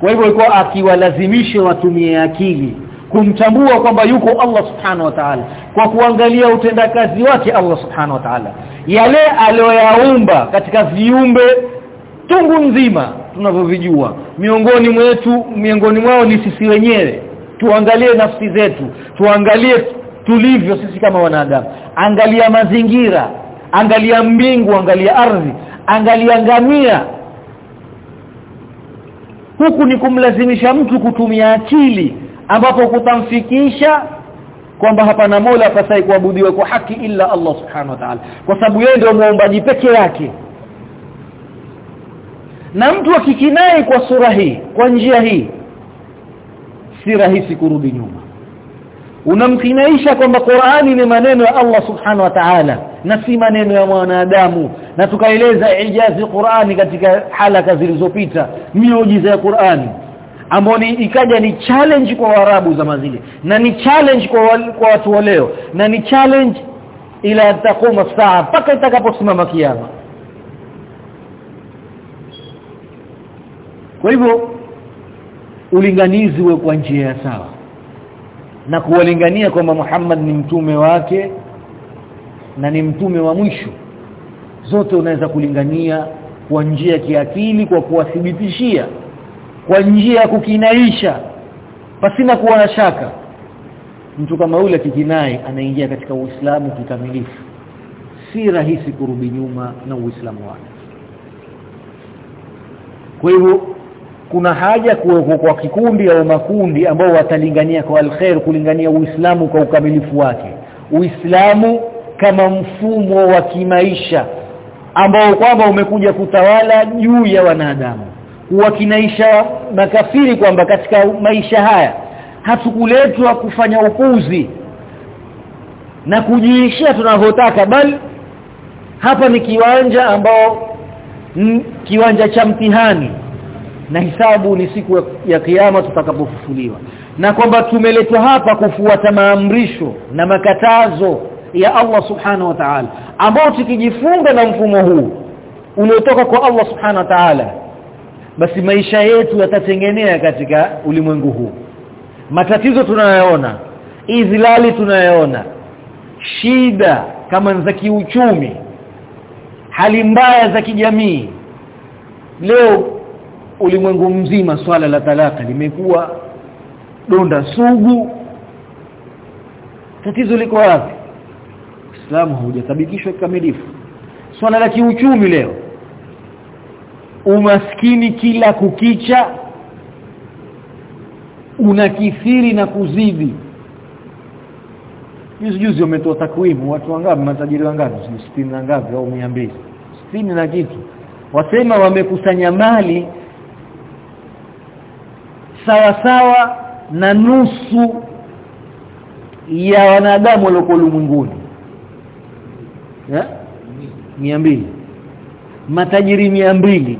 kwa hivyo alikuwa akiwalazimisha watumie akili kumtambua kwamba yuko Allah subhanahu wa ta'ala kwa kuangalia utendakazi wake Allah subhanahu wa ta'ala. Yale aliyoyaumba katika viumbe tungu nzima tunavyovijua. Miongoni mwetu miongoni mwao ni sisi wenyewe. Tuangalie nafsi zetu tuangalie tulivyo sisi kama wanadamu. Angalia mazingira angalia mbingu angalia ardhi angalia ngamia. Huku ni kumlazimisha mtu kutumia akili ambapo kutamfikisha kwamba hapana mola afasai kuabudiwa kwa haki ila Allah subhanahu wa ta'ala. Kwa sababu yeye ndio muombaji peke yake. Na mtu akikinai kwa sura hii kwa njia hii si rahisi kurudi nyuma. Unamkinaisha kwamba Qur'ani ni maneno ya Allah subhanahu wa ta'ala na si maneno ya mwanadamu. Na tukaeleza ijazi Qur'ani katika halaka zilizopita miujiza ya Qur'ani ambao ikaja ni challenge kwa Waarabu za mazile na ni challenge kwa, kwa watu wa leo na ni challenge ila takuma saa mpaka itakaposimama kiyama. Kwa hivyo ulinganizi kwa njia ya sawa na kuwalingania kwamba Muhammad ni mtume wake na ni mtume wa mwisho zote unaweza kulingania kwa njia ya kiakili kwa kuwathibitishia kwa njia ya kukinaisha pasina kuwa na shaka. Mtu kama yule kikinai anaingia katika Uislamu kikamilifu. Si rahisi kurudi nyuma na Uislamu wake. Kwa hivyo kuna haja kuwepo kwa kikundi au makundi ambao watalingania kwa alkhair kulingania Uislamu kwa ukamilifu wake. Uislamu kama mfumo wa kimaisha ambao kwamba umekuja kutawala juu ya wanadamu kuwakinaisha makafiri kwamba katika maisha haya hatukuletwa kufanya upuzi na kujiishia tunavyotaka bali hapa ni kiwanja ambao kiwanja cha mtihani na hisabu ni siku ya, ya kiyama tutakapofufuliwa. Na kwamba tumeletwa hapa kufuata maamrisho na makatazo ya Allah subhanahu wa ta'ala ambao tukijifunga na mfumo huu uliotoka kwa Allah subhanahu wa ta'ala basi maisha yetu yatatengenea katika ulimwengu huu. Matatizo tunayoona izilali tunayoona shida kama za kiuchumi hali mbaya za kijamii. Leo ulimwengu mzima swala la talaka limekuwa donda sugu. Tatizo liko wapi? Uislamu haujatabikishwa kikamilifu. Swala la kiuchumi leo umaskini kila kukicha unakithiri na kuzidi juzi juzi wametoa takwimu watu wangapi matajiri wangapi 60 na ngapi au 200 60 na kitu. Wasema wamekusanya mali sawa sawa na nusu ya wanadamu walioko ulimwenguni. Ya 200 matajiri 200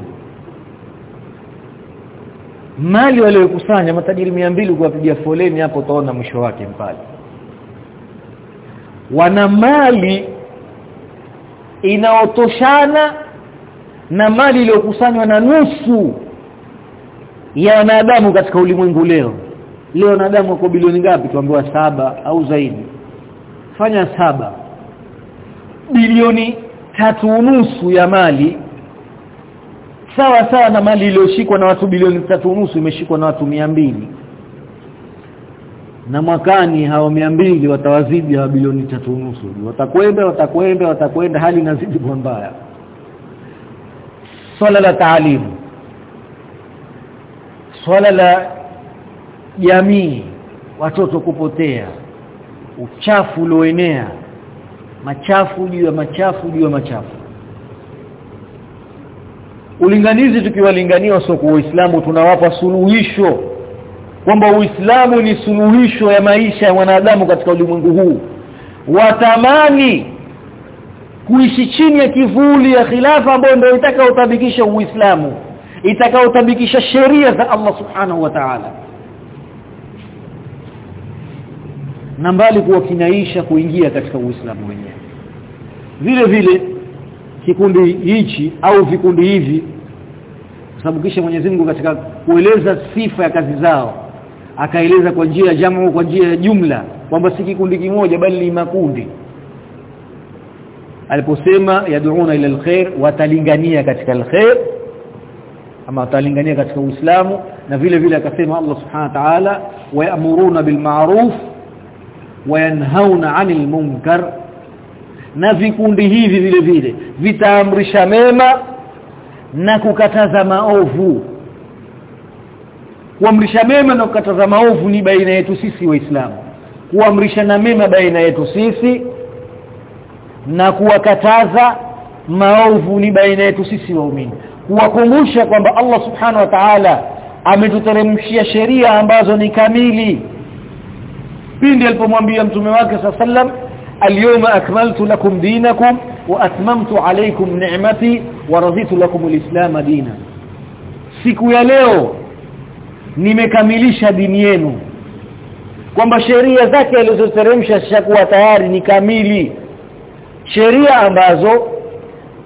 mali waliokusanya matajiri 200 kuwapigia foleni hapo utaona mwisho wake mpale. Wana mali inaotoshana na mali iliyokusanywa na nusu ya wanadamu katika ulimwengu leo. Leo wanadamu wako bilioni ngapi? Tuambiwa saba au zaidi. Fanya saba. Bilioni tatu nusu ya mali sawa sawa na mali iliyoshikwa na watu bilioni tatu nusu imeshikwa na watu mbili. Na mwakani hao mbili watawazidi hao bilioni tatu nusu watakwenda watakwenda watakwenda hali inazidi kuwa mbaya. Swala la taalimu. Swala la jamii watoto kupotea. Uchafu ulioenea. Machafu juu ya machafu juu ya machafu ulinganizi tukiwalingania wasiokuwa Uislamu tunawapa suluhisho kwamba Uislamu ni suluhisho ya maisha ya wanadamu katika ulimwengu huu. Watamani kuishi chini ya kivuli ya khilafa ambayo ndio itakayotabikisha Uislamu itakayotabikisha sheria za Allah subhanahu wa ta'ala. Na mbali kuwa kinaisha kuingia katika Uislamu wenyewe. Vile vile kikundi hichi au vikundi hivi sababu kisha Mwenyezi Mungu katika kueleza sifa ya kazi zao akaeleza kwa njia ya jamu kwa njia ya jumla kwamba si kikundi kimoja bali ni makundi. Aliposema yad'una ila alkhair watalingania katika alkhair ama watalingania katika Uislamu na vile vile akasema Allah subhanahu wa ta'ala wayamuruna bil ma'ruf wayanhauna 'anil munkar na vikundi hivi vile vile. Vitaamrisha mema na kukataza maovu. Kuamrisha mema na kukataza maovu ni baina yetu sisi waislamu. Kuamrisha na mema baina yetu sisi na kuwakataza maovu ni baina yetu sisi waumini. Kuwakumbusha kwamba Allah subhanahu wa ta'ala ametuteremshia sheria ambazo ni kamili. Pindi alipomwambia mtume wake sallam اليوم أكملت لكم دينكم وأتممت عليكم نعمتي ورضيت لكم الإسلام دينا siku ya leo nimekamilisha dini yenu kwamba sheria zake alizoteremsha zishakuwa tayari ni kamili sheria ambazo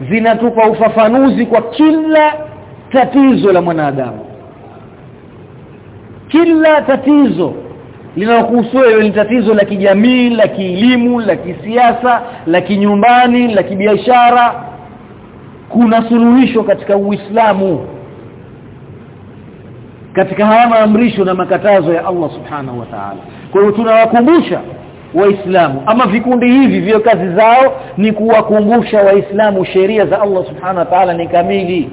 zinatupa ufafanuzi kwa kila tatizo la mwanadamu kila tatizo linalokuhusu wewe ni tatizo la kijamii la kielimu la kisiasa la kinyumbani la kibiashara. Kuna suluhisho katika Uislamu katika haya maamrisho na makatazo ya Allah subhanahu wa ta'ala. Kwa hiyo tunawakumbusha waislamu ama vikundi hivi vio kazi zao ni kuwakumbusha waislamu sheria za Allah subhanahu wa ta'ala ni kamili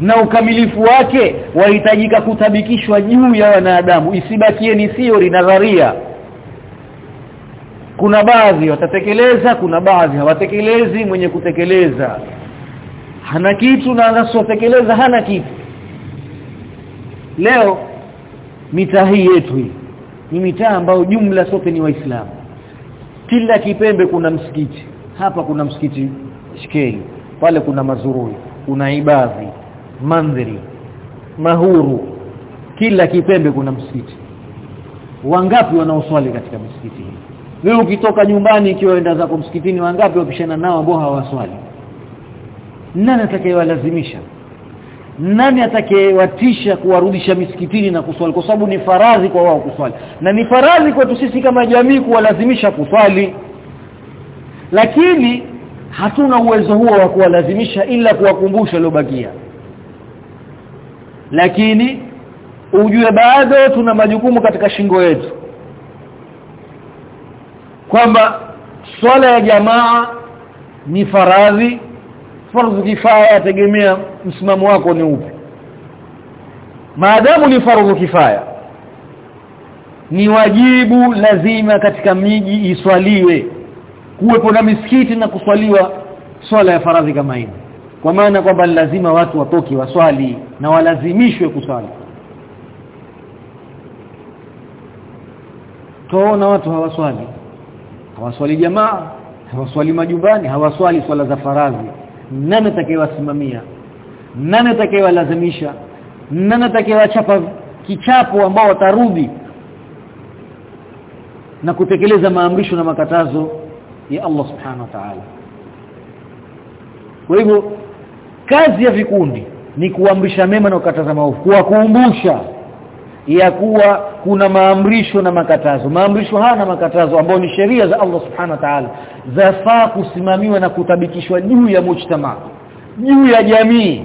na ukamilifu wake wahitajika kutabikishwa juu ya wanadamu. Isibakie ni theory nadharia. Kuna baadhi watatekeleza kuna baadhi hawatekelezi mwenye kutekeleza. Hana kitu na anasotekeleza hana kitu. Leo mitaa hii yetu hii ni mitaa ambayo jumla sote ni waislamu. Kila kipembe kuna msikiti. Hapa kuna msikiti shikeli pale kuna mazurui kuna ibadhi mandhari mahuru kila kipembe kuna msikiti. Wangapi wanaoswali katika msikiti hii? Wewe ukitoka nyumbani ikiwa enda zako msikitini wangapi wapishana nao ambao hawaswali? Nani atakayewalazimisha? Nani atakayewatisha kuwarudisha misikitini na kuswali? Kwa sababu ni faradhi kwa wao kuswali. Na ni faradhi kwetu sisi kama jamii kuwalazimisha kuswali. Lakini hatuna uwezo huo wa kuwalazimisha ila kuwakumbusha waliobakia lakini ujue bado tuna majukumu katika shingo yetu. Kwamba swala ya jamaa ni faradhi fardhu kifaya yategemea msimamo wako ni upi. Maadamu ni fardhu kifaya ni wajibu lazima katika miji iswaliwe kuwepo na misikiti na kuswaliwa swala ya faradhi kama hii kwa maana kwamba lazima watu watoki waswali na walazimishwe kuswali. Tuona watu hawaswali. Hawaswali jamaa hawaswali majumbani hawaswali swala za faradhi. Nani atakayewasimamia? Nani atakayewalazimisha? Nani atakayewachapa kichapo ambao watarudi na kutekeleza maamrisho na makatazo ya Allah subhanahu wa ta'ala? Kwa hivyo kazi ya vikundi ni kuamrisha mema na kukataza maovu kuwakumbusha ya kuwa kuna maamrisho na makatazo. Maamrisho haya na makatazo ambayo ni sheria za Allah subhanahu wa ta'ala zafaa kusimamiwa na kutabikishwa juu ya mujtama juu ya jamii.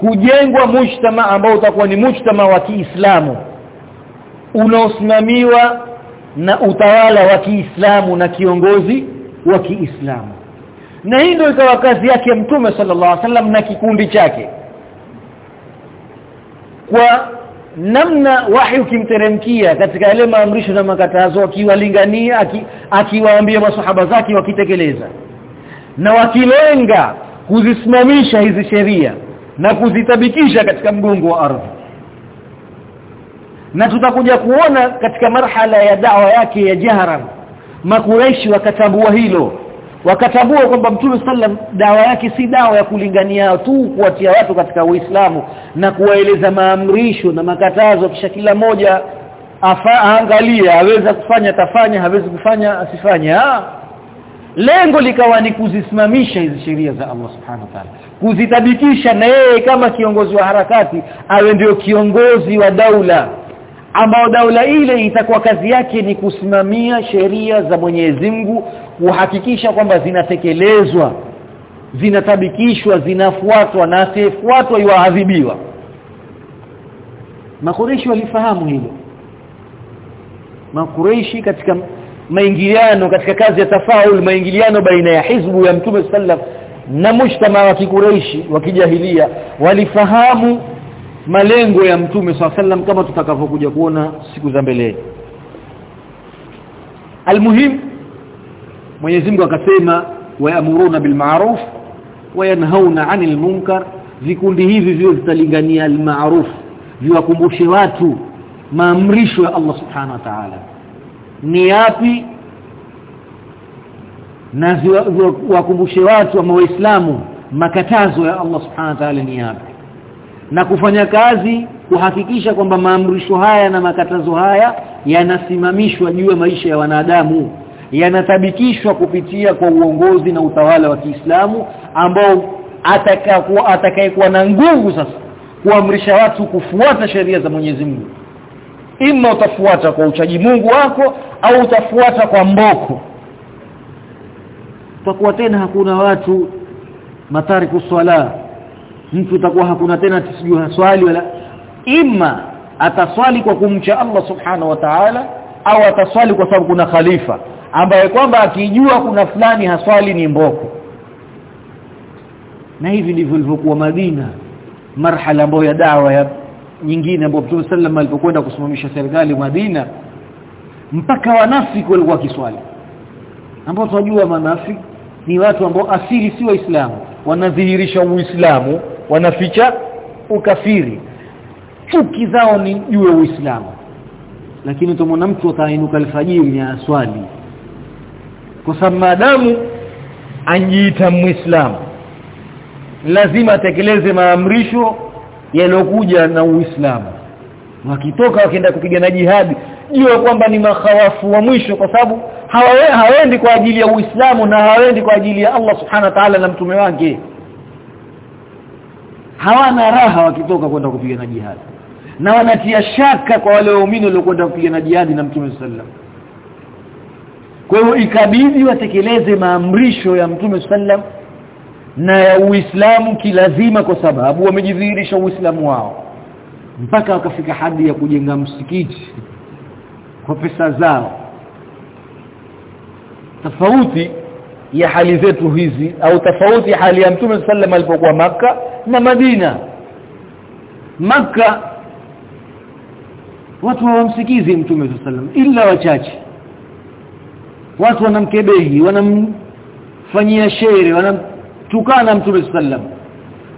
Kujengwa mujtama ambao utakuwa ni mujtama wa Kiislamu unaosimamiwa na utawala wa Kiislamu na kiongozi wa Kiislamu na hii ndio ikawa kazi yake mtume sallallahu alaihi wasallam na kikundi chake. Kwa namna wahi ukimteremkia katika yale maamrisho na makatazo akiwalingania akiwaambia aki masahaba zake wakitekeleza. Na wakilenga kuzisimamisha hizi sheria na kuzitabikisha katika mgongo wa ardhi. Na tutakuja kuona katika marhala ya dawa yake ya jaharan makureishi wakatambua hilo wakatambua kwamba Mtume sallam dawa yake si dawa ya kulingania tu kuwatia watu katika Uislamu na kuwaeleza maamrisho na makatazo kisha kila moja aangalie aweza kufanya tafanya hawezi kufanya asifanye ha? lengo likawa ni kuzisimamisha hizi sheria za Allah subhanahu wa ta'ala kuzitabikisha na yeye kama kiongozi wa harakati awe ndio kiongozi wa daula ambao daula ile itakuwa kazi yake ni kusimamia sheria za Mwenyezi Mungu kuhakikisha kwamba zinatekelezwa zinatabikishwa zinafuatwa na asiyefuatwa yuadhibiwa. Makureishi walifahamu hilo. Makureishi katika maingiliano katika kazi ya tafaul maingiliano baina ya hizbu ya Mtume sallam na mshtama wa kikureishi wa kijahilia walifahamu malengo ya Mtume sallam kama tutakavyokuja kuona siku za mbele Almuhim Mwenyezi Mungu akasema wayamuruna bil ma'ruf wayanhauna 'anil munkar. Vikundi hivi vio vitalingania al ma'ruf viwakumbushe watu maamrisho ya Allah subhanahu wa ta'ala. Ni yapi? Na wakumbushe watu wa waislamu makatazo ya Allah subhanahu wa ta'ala ni yapi? Na kufanya kazi kuhakikisha kwamba maamrisho haya na makatazo haya yanasimamishwa juu ya maisha ya wanadamu yanatabikishwa kupitia kwa uongozi na utawala wa Kiislamu ambao atakayekuwa atakayekuwa na nguvu sasa kuamrisha watu kufuata sheria za Mwenyezi Mungu. Imma utafuata kwa uchaji Mungu wako au utafuata kwa mboko. Utakuwa tena hakuna watu matariku swala. Mtu utakuwa hakuna tena tisijua swali wala. Ima ataswali kwa kumcha Allah subhanahu wa ta'ala au ataswali kwa sababu kuna khalifa ambaye kwamba akijua kuna fulani haswali ni mboko. Na hivi ndivyo ilivyokuwa Madina marhala ambayo ya dawa ya nyingine ambapo Mtume sallam alipokwenda kusimamisha serikali Madina mpaka wanafiki walikuwa kiswali ambao tunajua manafiki ni watu ambao asili si waislamu. Wanadhihirisha uislamu wanaficha ukafiri. Chuki zao ni juu ya uislamu. Lakini tumona mtu akainuka alfajiri na aswali kwa sababu maadamu anjiita muislamu lazima atekeleze maamrisho yaliyokuja na Uislamu. Wakitoka wakienda kupigana jihadi jua kwamba ni makhawafu wa mwisho kwa sababu hawaendi kwa ajili ya Uislamu na hawaendi kwa ajili ya Allah Subhanahu wa Ta'ala na mtume wake. Hawana raha wakitoka kwenda kupigana jihadi. Na wanatia shaka kwa wale waumini waliokwenda kupigana jihadi na mtume sallam kwa hiyo ikabidi watekeleze maamrisho ya mtume sallam na ya Uislamu kilazima kwa sababu wamejidhihirisha Uislamu wao. Mpaka wakafika hadi ya kujenga msikiti kwa pesa zao. Tofauti ya hali zetu hizi au tofauti hali ya Mtume sallam alipokuwa maka na Madina. Maka watu hawamsikizi Mtume sallam illa wachache watu wanamkebehi wanamfanyia shere wanamtukana mtume sallam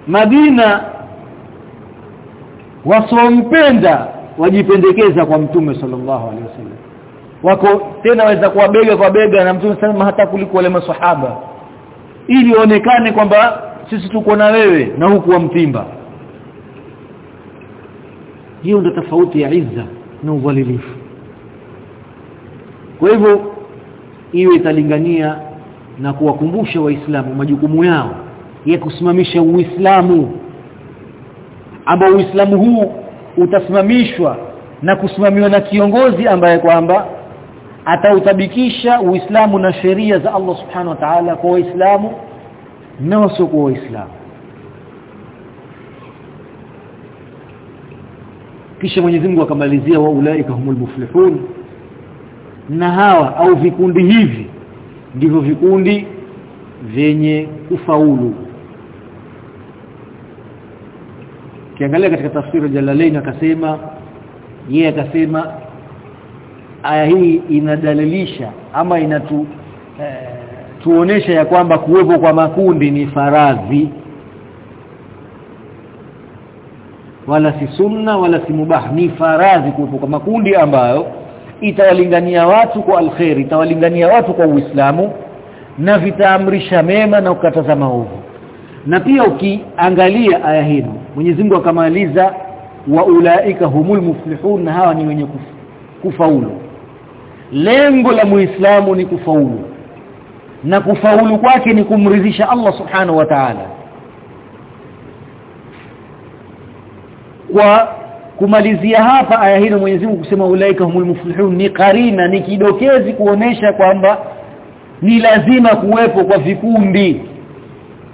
Madina wasompenda wajipendekeza kwa mtume sallallahu alaihi wasallam. Wako tena waweza kuwa bega kwa bega na mtume sallam hata kuliko wale maswahaba. Ili onekane kwamba sisi tuko na wewe na huku wa mtimba. Hiyo ndio tofauti ya izza na udhalilifu kwa hivyo iwe italingania na kuwakumbusha waislamu majukumu yao ya kusimamisha uislamu ambao uislamu huu utasimamishwa na kusimamiwa na kiongozi ambaye kwamba atautabikisha uislamu na sheria za Allah subhanahu wa ta'ala kwa waislamu na wasio kwa waislamu. Kisha Mwenyezi Mungu akamalizia wa ulaika humul muflihun na hawa au vikundi hivi ndivyo vikundi vyenye kufaulu. Kiangalia katika tafsiri Jalalain akasema yeye akasema aya hii inadalilisha ama inatu eh, tuonesha ya kwamba kuwepo kwa makundi ni faradhi. Wala si sunna wala si mubah ni faradhi kuwepo kwa makundi ambayo itawalingania watu kwa alkhairi itawalingania watu kwa uislamu na vitaamrisha mema na kukataza maovu na pia ukiangalia aya hii Mwenyezi Mungu akamaliza wa ulaika humul muflihun na hawa ni wenye kufaulu. Lengo la muislamu ni kufaulu. Na kufaulu kwake ni kumridhisha Allah subhanahu wa ta'ala. Kwa kumalizia hapa aya hii Mwenyezi Mungu kusema ulaika humul muflihun. Ni karina ni kidokezi kuonesha kwamba ni lazima kuwepo kwa vikundi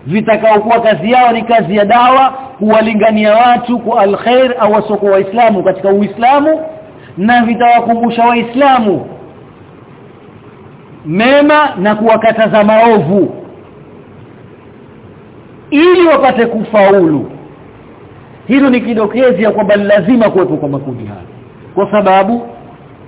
vitakaokuwa kazi yao ni kazi ya dawa kuwalingania watu kwa alkhair au wasoko waislamu katika uislamu na vitawakumbusha waislamu mema na kuwakataza maovu. Ili wapate kufaulu hilo ni kidokezi ya kwamba lazima kuwepo kwa makundi haya. Kwa sababu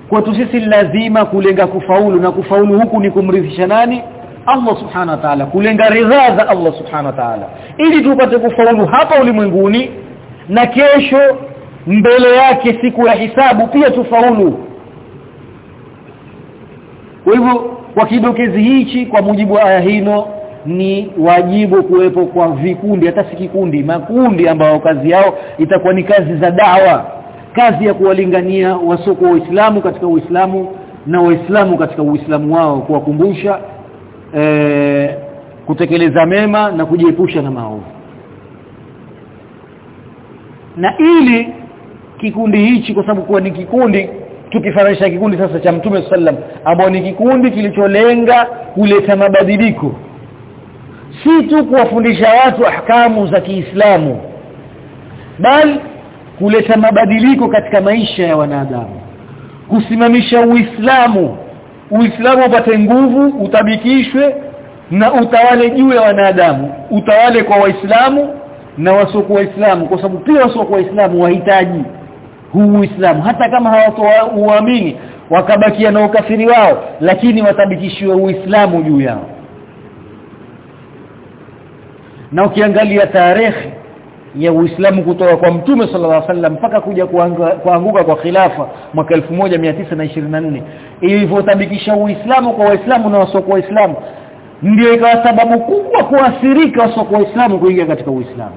kwetu sisi lazima kulenga kufaulu na kufaulu huku ni kumridhisha nani? Allah subhanahu wa ta'ala kulenga ridhaa za Allah subhanahu wa ta'ala. Ili tupate kufaulu hapa ulimwenguni na kesho mbele yake siku ya hisabu pia tufaulu. Kwa hivyo kwa kidokezi hichi kwa mujibu wa aya hino ni wajibu kuwepo kwa vikundi hata si kikundi makundi ambao kazi yao itakuwa ni kazi za dawa kazi ya kuwalingania wasoko wa Uislamu katika uislamu na waislamu katika uislamu wao kuwakumbusha e, kutekeleza mema na kujiepusha na maovu. Na ili kikundi hichi kwa sababu kuwa ni kikundi tukifananisha kikundi sasa cha Mtume sallam ambao ni kikundi kilicholenga kuleta mabadiliko si tu kuwafundisha watu ahkamu za Kiislamu bali kuleta mabadiliko katika maisha ya wanadamu. Kusimamisha Uislamu. Uislamu upate nguvu utabikishwe na utawale juu ya wanadamu utawale kwa waislamu na wasiokuwa waislamu kwa sababu pia wasiokuwa waislamu wahitaji huu uislamu. Hata kama hawatoamini wakabakia na ukafiri wao lakini watabikishiwa uislamu juu yao na ukiangalia tarehe ya Uislamu kutoka kwa Mtume sallallahu alaihi wasallam mpaka kuja kuanguka kwa khilafa mwaka 1924 ilivyotabikisha Uislamu kwa Waislamu na wasoko Waislamu ndio ikawa sababu kubwa kuathirika wasoko Waislamu kuingia katika Uislamu.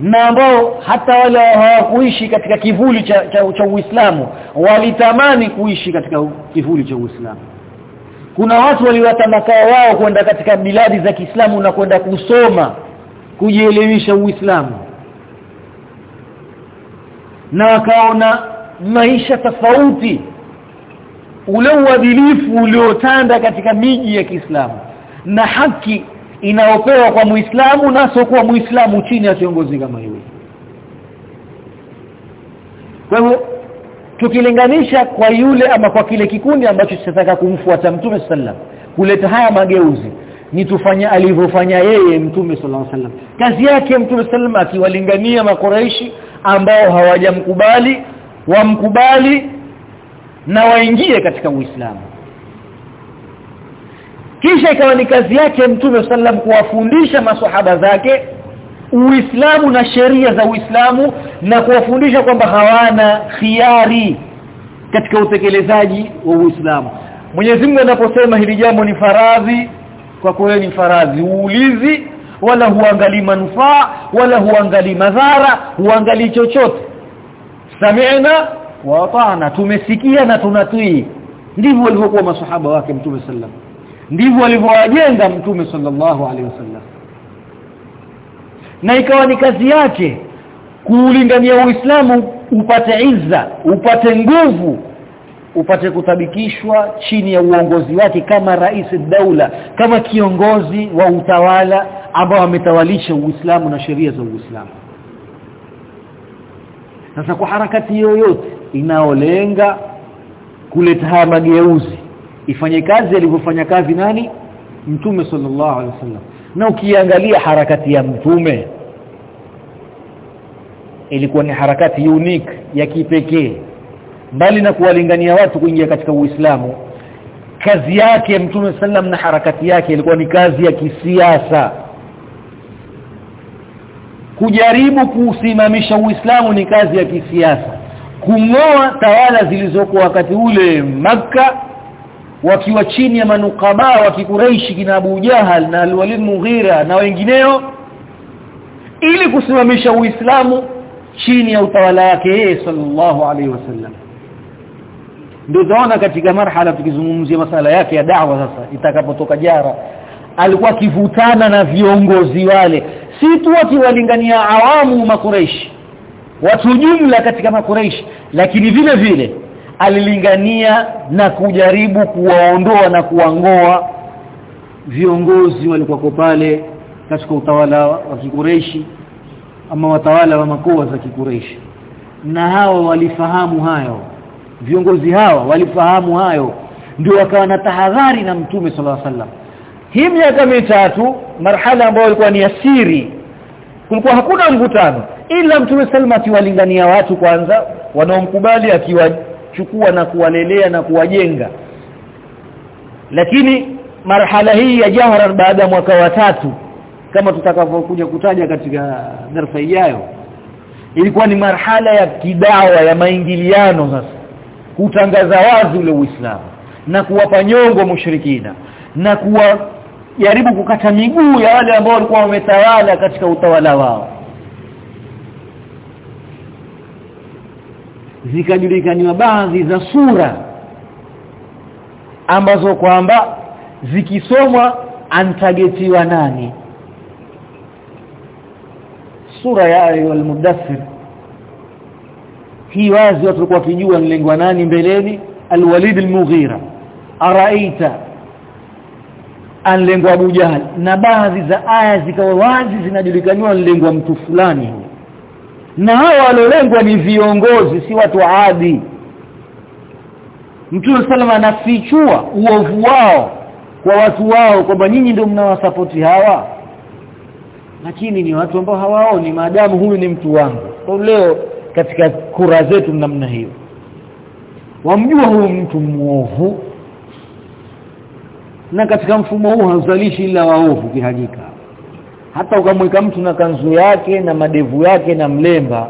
Na ambao hata wale hawakuishi katika kivuli cha, cha, cha Uislamu walitamani kuishi katika kivuli cha Uislamu kuna watu waliwata makao wao kwenda katika biladi za Kiislamu na kwenda kusoma kujielewisha Uislamu. Na wakaona maisha tofauti ule uadilifu uliotanda katika miji ya Kiislamu. Na haki inaopewa kwa Muislamu na sio kwa Muislamu chini ya kiongozi kama yule. Kwa hivyo tukilinganisha kwa yule ama kwa kile kikundi ambacho chataka kumfuata Mtume sallam kuleta haya mageuzi ni tufanya alivyofanya yeye Mtume sallallahu alaihi wasallam. Kazi yake Mtume sallam akiwalingania makoreishi ambao hawajamkubali wamkubali na waingie katika Uislamu. Kisha ikawa ni kazi yake Mtume sallam kuwafundisha maswahaba zake Uislamu na sheria za Uislamu na kuwafundisha kwamba hawana khiari katika utekelezaji wa Uislamu. Mwenyezi Mungu anaposema hili jambo ni faradhi kwa kweli ni faradhi. Uulizi wala huangalii manufaa wala huangalii madhara huangalii chochote. Sami'na wa ata'na tumesikia na tunatii ndivyo walivyokuwa masahaba wake Mtume sallam ndivyo walivyowajenga Mtume sallallahu alaihi wasallam na ikawa ni kazi yake kuulingania Uislamu upate izza upate nguvu upate kutabikishwa chini ya uongozi wake kama rais daula kama kiongozi wa utawala ambao ametawalisha Uislamu na sheria za Uislamu. Sasa kwa harakati yoyote inaolenga kuleta haya mageuzi ifanye kazi alivyofanya kazi nani? Mtume sallallahu alaihi wasallam na ukiangalia harakati ya mtume ilikuwa ni harakati unique ya kipekee. Mbali na kuwalingania watu kuingia katika Uislamu kazi yake mtume sallam na harakati yake ilikuwa ni kazi ya kisiasa. Kujaribu kusimamisha Uislamu ni kazi ya kisiasa. Kungoa tawala zilizokuwa wakati ule maka wakiwa chini ya manukaba wa kikureishi kina Abu Jahal na Al-Walid Mughira na wengineo ili kusimamisha Uislamu chini ya utawala wake yeye sallallahu alaihi wasallam. Ndio katika marhala tukizungumzia masala yake ya da'wa sasa itakapotoka jara alikuwa akivutana na viongozi wale. Si tu akiwalingania awamu makureishi watu jumla katika makureishi lakini vile vile alilingania na kujaribu kuwaondoa na kuwangoa. Viongozi walikuwa pale katika utawala wa kikureishi ama watawala wa makoa za kikureishi na hao walifahamu hayo. Viongozi hawa walifahamu hayo ndio wakawa na tahadhari na mtume sallallahu alaihi wasallam. Hii miaka mitatu marhala ambayo ilikuwa ni asiri kulikuwa hakuna mvutano ila mtume salma akiwalingania watu kwanza wanaomkubali akiwachukua na kuwalelea na kuwajenga. Lakini marhala hii ya jahran baada ya mwaka watatu kama tutakavyokuja kutaja katika darasa ijayo ilikuwa ni marhala ya kidawa ya maingiliano sasa kutangaza wazi ule Uislamu na kuwapa nyongo mushrikina na kuwa jaribu kukata miguu ya wale ambao walikuwa wametawala katika utawala wao zikajulikaniwa baadhi za sura ambazo kwamba zikisomwa antagetiwa nani? Sura ya al-mudaththir hii wazi watu walikuwa kijua nilengwa nani mbeleni? al-Walid al-Mughira. Araita. Anlengwa Abu Jahal na baadhi za aya zikawa wazi zinajulikaniwa nilengwa mtu fulani na hao waliolengwa ni viongozi si watu waadi Mtume salama anafichua uovu wao kwa watu wao kwamba nyinyi ndio mnawasapoti hawa. Lakini ni watu ambao hawaoni maadamu huyu ni mtu wangu. Kwa leo katika kura zetu namna hiyo wamjua huyu mtu muovu na katika mfumo huu hauzalishi ila waovu kihakika hata ukamweka mtu na kanzu yake na madevu yake na mlemba.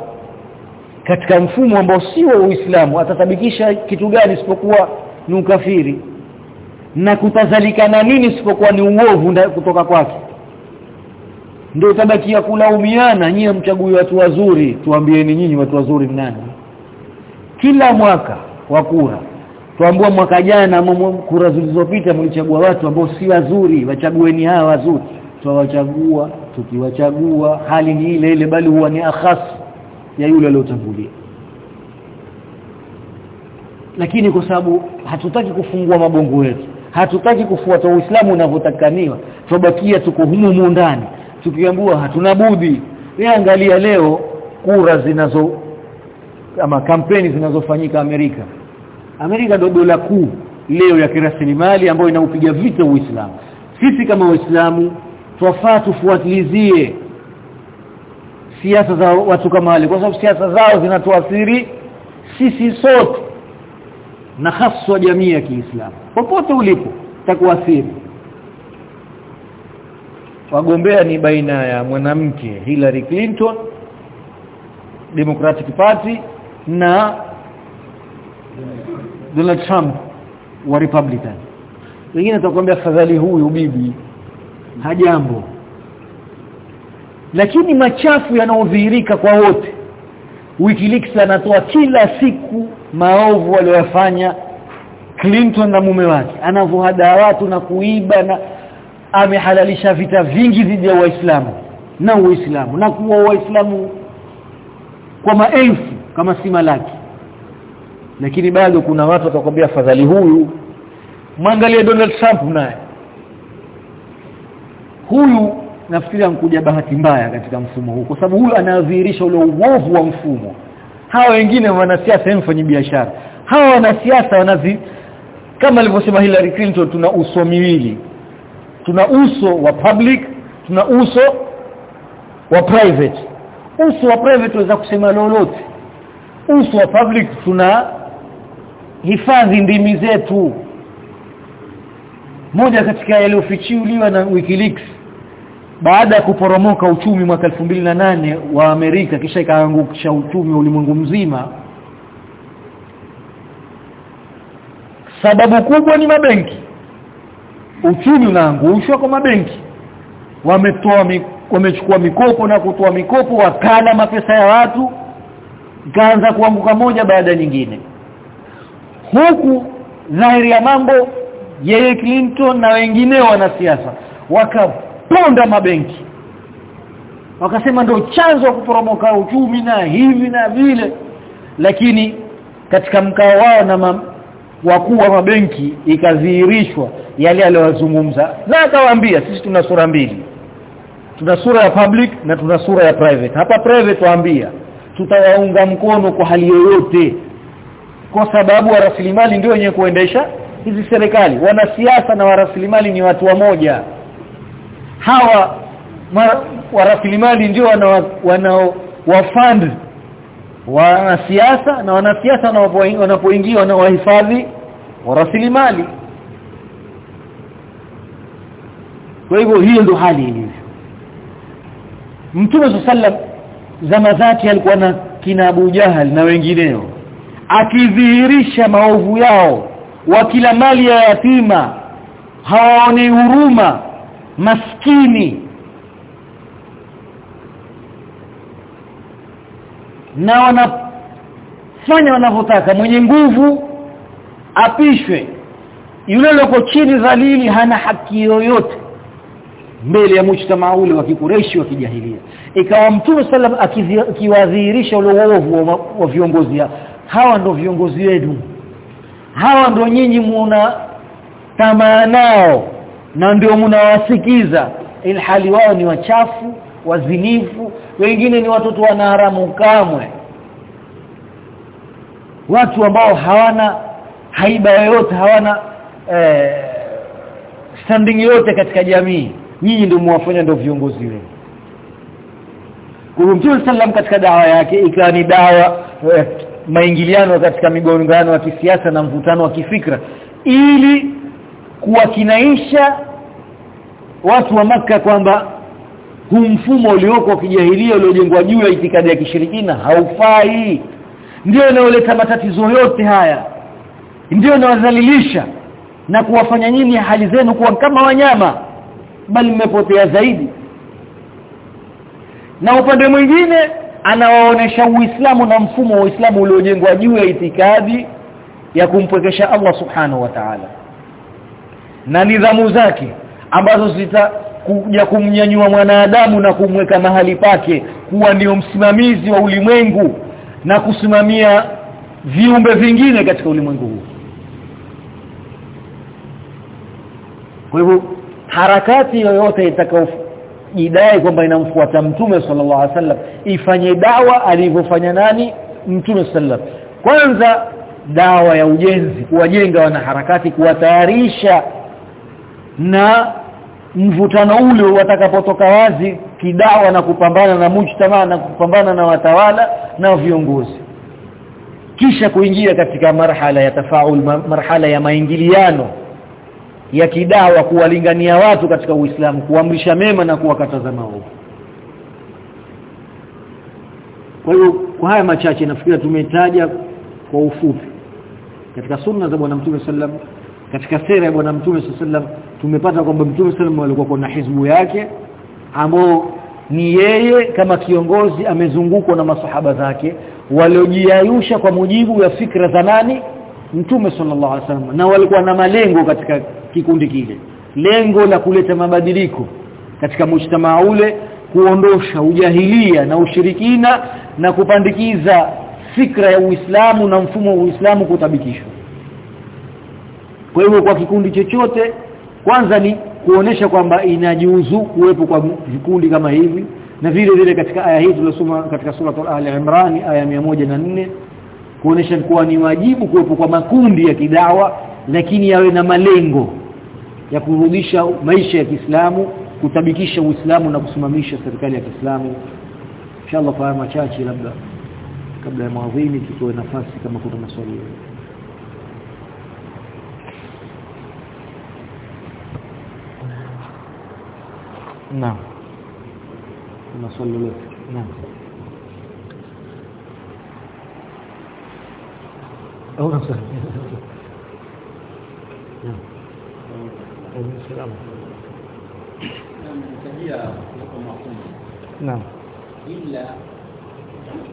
Katika mfumo ambao sio uislamu atatabikisha kitu gani isipokuwa ni ukafiri? Na kutazalika na nini isipokuwa ni uovu kutoka kwake? Ndio utabakia kulaumiana nyie mchagui watu wazuri. Tuambieni nyinyi watu wazuri nani? Kila mwaka wa kura tuambua mwaka jana kura zilizopita mlichagua watu ambao si wazuri wachagueni hawa wazuri tuwachagua tukiwachagua hali ni ile ile bali huwa ni akhas ya yule aliyotangulia. Lakini kwa sababu hatutaki kufungua mabongo yetu hatutaki kufuata uislamu unavyotakaniwa tubakia tuko humu ndani tukiambua hatuna budi. Angalia leo kura zinazo ama kampeni zinazofanyika Amerika. Amerika ndio dola kuu leo ya kirasilimali ambayo inaupiga vita Uislamu. Sisi kama Waislamu twafaa tufuatilizie siasa za watu kama wale kwa sababu siasa zao zinatuathiri sisi sote na hasa jamii ya Kiislamu. Popote ulipo takuathiri wagombea ni baina ya mwanamke Hillary Clinton Democratic Party na Donald Trump wa Republican. Wengine atakwambia fadhali huyu bibi hajambo. Lakini machafu yanaodhihirika kwa wote WikiLeaks anatoa kila siku maovu waliyofanya Clinton na mume wake. Anavohada watu na kuiba na amehalalisha vita vingi dhidi ya waislamu na uislamu na kuwa waislamu kwa maelfu kama si malaki. Lakini bado kuna watu watakwambia fadhali huyu mwangalie Donald Trump naye huyu nafikiri nkuja bahati mbaya katika mfumo huu kwa sababu huyu anadhihirisha ule uovu wa mfumo. Hawa wengine wanasiasa mfanye biashara. Hawa wanasiasa wanazi kama alivyosema Hillary Clinton tuna uso miwili. Tuna uso wa public tuna uso wa private. Uso wa private unaweza kusema lolote. Uso wa public tuna hifadhi ndimi zetu. Moja katika yaliyofichuliwa na WikiLeaks baada ya kuporomoka uchumi mwaka na nane wa Amerika kisha ikaangusha uchumi wa ulimwengu mzima sababu kubwa ni mabenki. Uchumi unaangushwa kwa mabenki. Wametoa wamechukua mikopo na kutoa mikopo wakala mapesa ya watu ikaanza kuanguka moja baada nyingine. Huku dhahiri ya mambo yeye Clinton na wengineo wanasiasa wakaponda mabenki. Wakasema ndio chanzo wa kuporomoka uchumi na hivi na vile. Lakini katika mkao wao na ma, wakuu wa mabenki ikadhihirishwa yale aliyozungumza na akawaambia sisi tuna sura mbili. Tuna sura ya public na tuna sura ya private. Hapa private waambia tutawaunga mkono kwa hali yoyote. Kwa sababu wa rasilimali ndio wenye kuendesha hizi serikali. Wanasiasa na warasilimali ni watu wamoja hawa wa rasilimali ndio wanao wafund wanasiasa na wanasiasa wanapoingia wanawahifadhi warasilimali kwa hivyo hiyo ndio hali ilivyo. Mtume sallam zama zake alikuwa na kina Abu Jahal na wengineo akidhihirisha maovu yao wakila mali ya yatima hawaoni huruma maskini. Na wanafanya wanavyotaka. Mwenye nguvu apishwe. Yule loko chini dhalili hana haki yoyote. Mbele ya mujtamaa ule wa kikureishi wa kijahilia. Ikawa mtume sallam akiwadhihirisha ule uovu wa, wa viongozi hawa ndo viongozi wenu hawa ndo nyinyi muona tamaa nao na ndio mnawasikiza ilhali wao ni wachafu wazinifu wengine ni watoto wanaharamu kamwe. Watu ambao hawana haiba yoyote hawana eh, standing yote katika jamii. Nyinyi ndio mwafanya ndio viongozi wenu. Kwa sallam katika dawa yake ikawa ni dawa eh, maingiliano katika migongano ya kisiasa na mvutano wa kifikra ili kuwakinaisha watu wa maka kwamba huu mfumo ulioko kijahilia uliojengwa juu ya itikadi ya kishirikina haufai. Ndio inaoleta matatizo yote haya. Ndio inawadhalilisha na kuwafanya nyinyi hali zenu kuwa kama wanyama bali mmepotea zaidi. Na upande mwingine anawaonesha Uislamu na mfumo wa Uislamu uliojengwa juu ya itikadi ya kumpwekesha Allah Subhanahu wa Ta'ala na nidhamu zake ambazo zita kuja kumnyanyua mwanadamu na kumweka mahali pake kuwa ndio msimamizi wa ulimwengu na kusimamia viumbe vingine katika ulimwengu huu. Kwa hivyo harakati yoyote itakayojidai kwamba inamfuata mtume sallallahu alaihi wasallam ifanye dawa alivyofanya nani? Mtume sallam kwanza dawa ya ujenzi kuwajenga wanaharakati kuwatayarisha na mvutano ule watakapotoka wazi kidawa na kupambana na mujtamaa na kupambana na watawala na viongozi. Kisha kuingia katika marhala ya tafaul marhala ya maingiliano ya kidawa kuwalingania watu katika Uislamu kuamrisha mema na kuwakataza maovu. Kwa hiyo kwa haya machache nafikiri tumetaja kwa ufupi katika sunna za bwana mtume sallam katika sera ya bwana mtume sallam tumepata kwamba mtume sallam alikuwa na hizbu yake ambao ni yeye kama kiongozi amezungukwa na masahaba zake waliojiayusha kwa mujibu ya fikra za nani? Mtume sallallahu alaihi wasallam. Na walikuwa na malengo katika kikundi kile. Lengo la kuleta mabadiliko katika mujtamaa ule kuondosha ujahilia na ushirikina na kupandikiza fikra ya Uislamu na mfumo wa Uislamu kutabikishwa. Kwa hivyo kwa kikundi chochote kwanza ni kuonesha kwamba inajiuzu kuwepo kwa vikundi kama hivi na vile vile katika aya hii tuliyosoma katika sura al-Ali Imran aya 104 kuonesha kuwa ni wajibu kuwepo kwa makundi ya kidawa lakini yawe na malengo ya kurudisha maisha ya Kiislamu kutabikisha Uislamu na kusimamisha serikali ya Kiislamu. Inshallah kwa machache labda kabla ya mwadhini tutoe nafasi kama kuna maswali Naam. Kuna swali lolote? Naam. Au na swali. Naam. Salaam. Naam. ila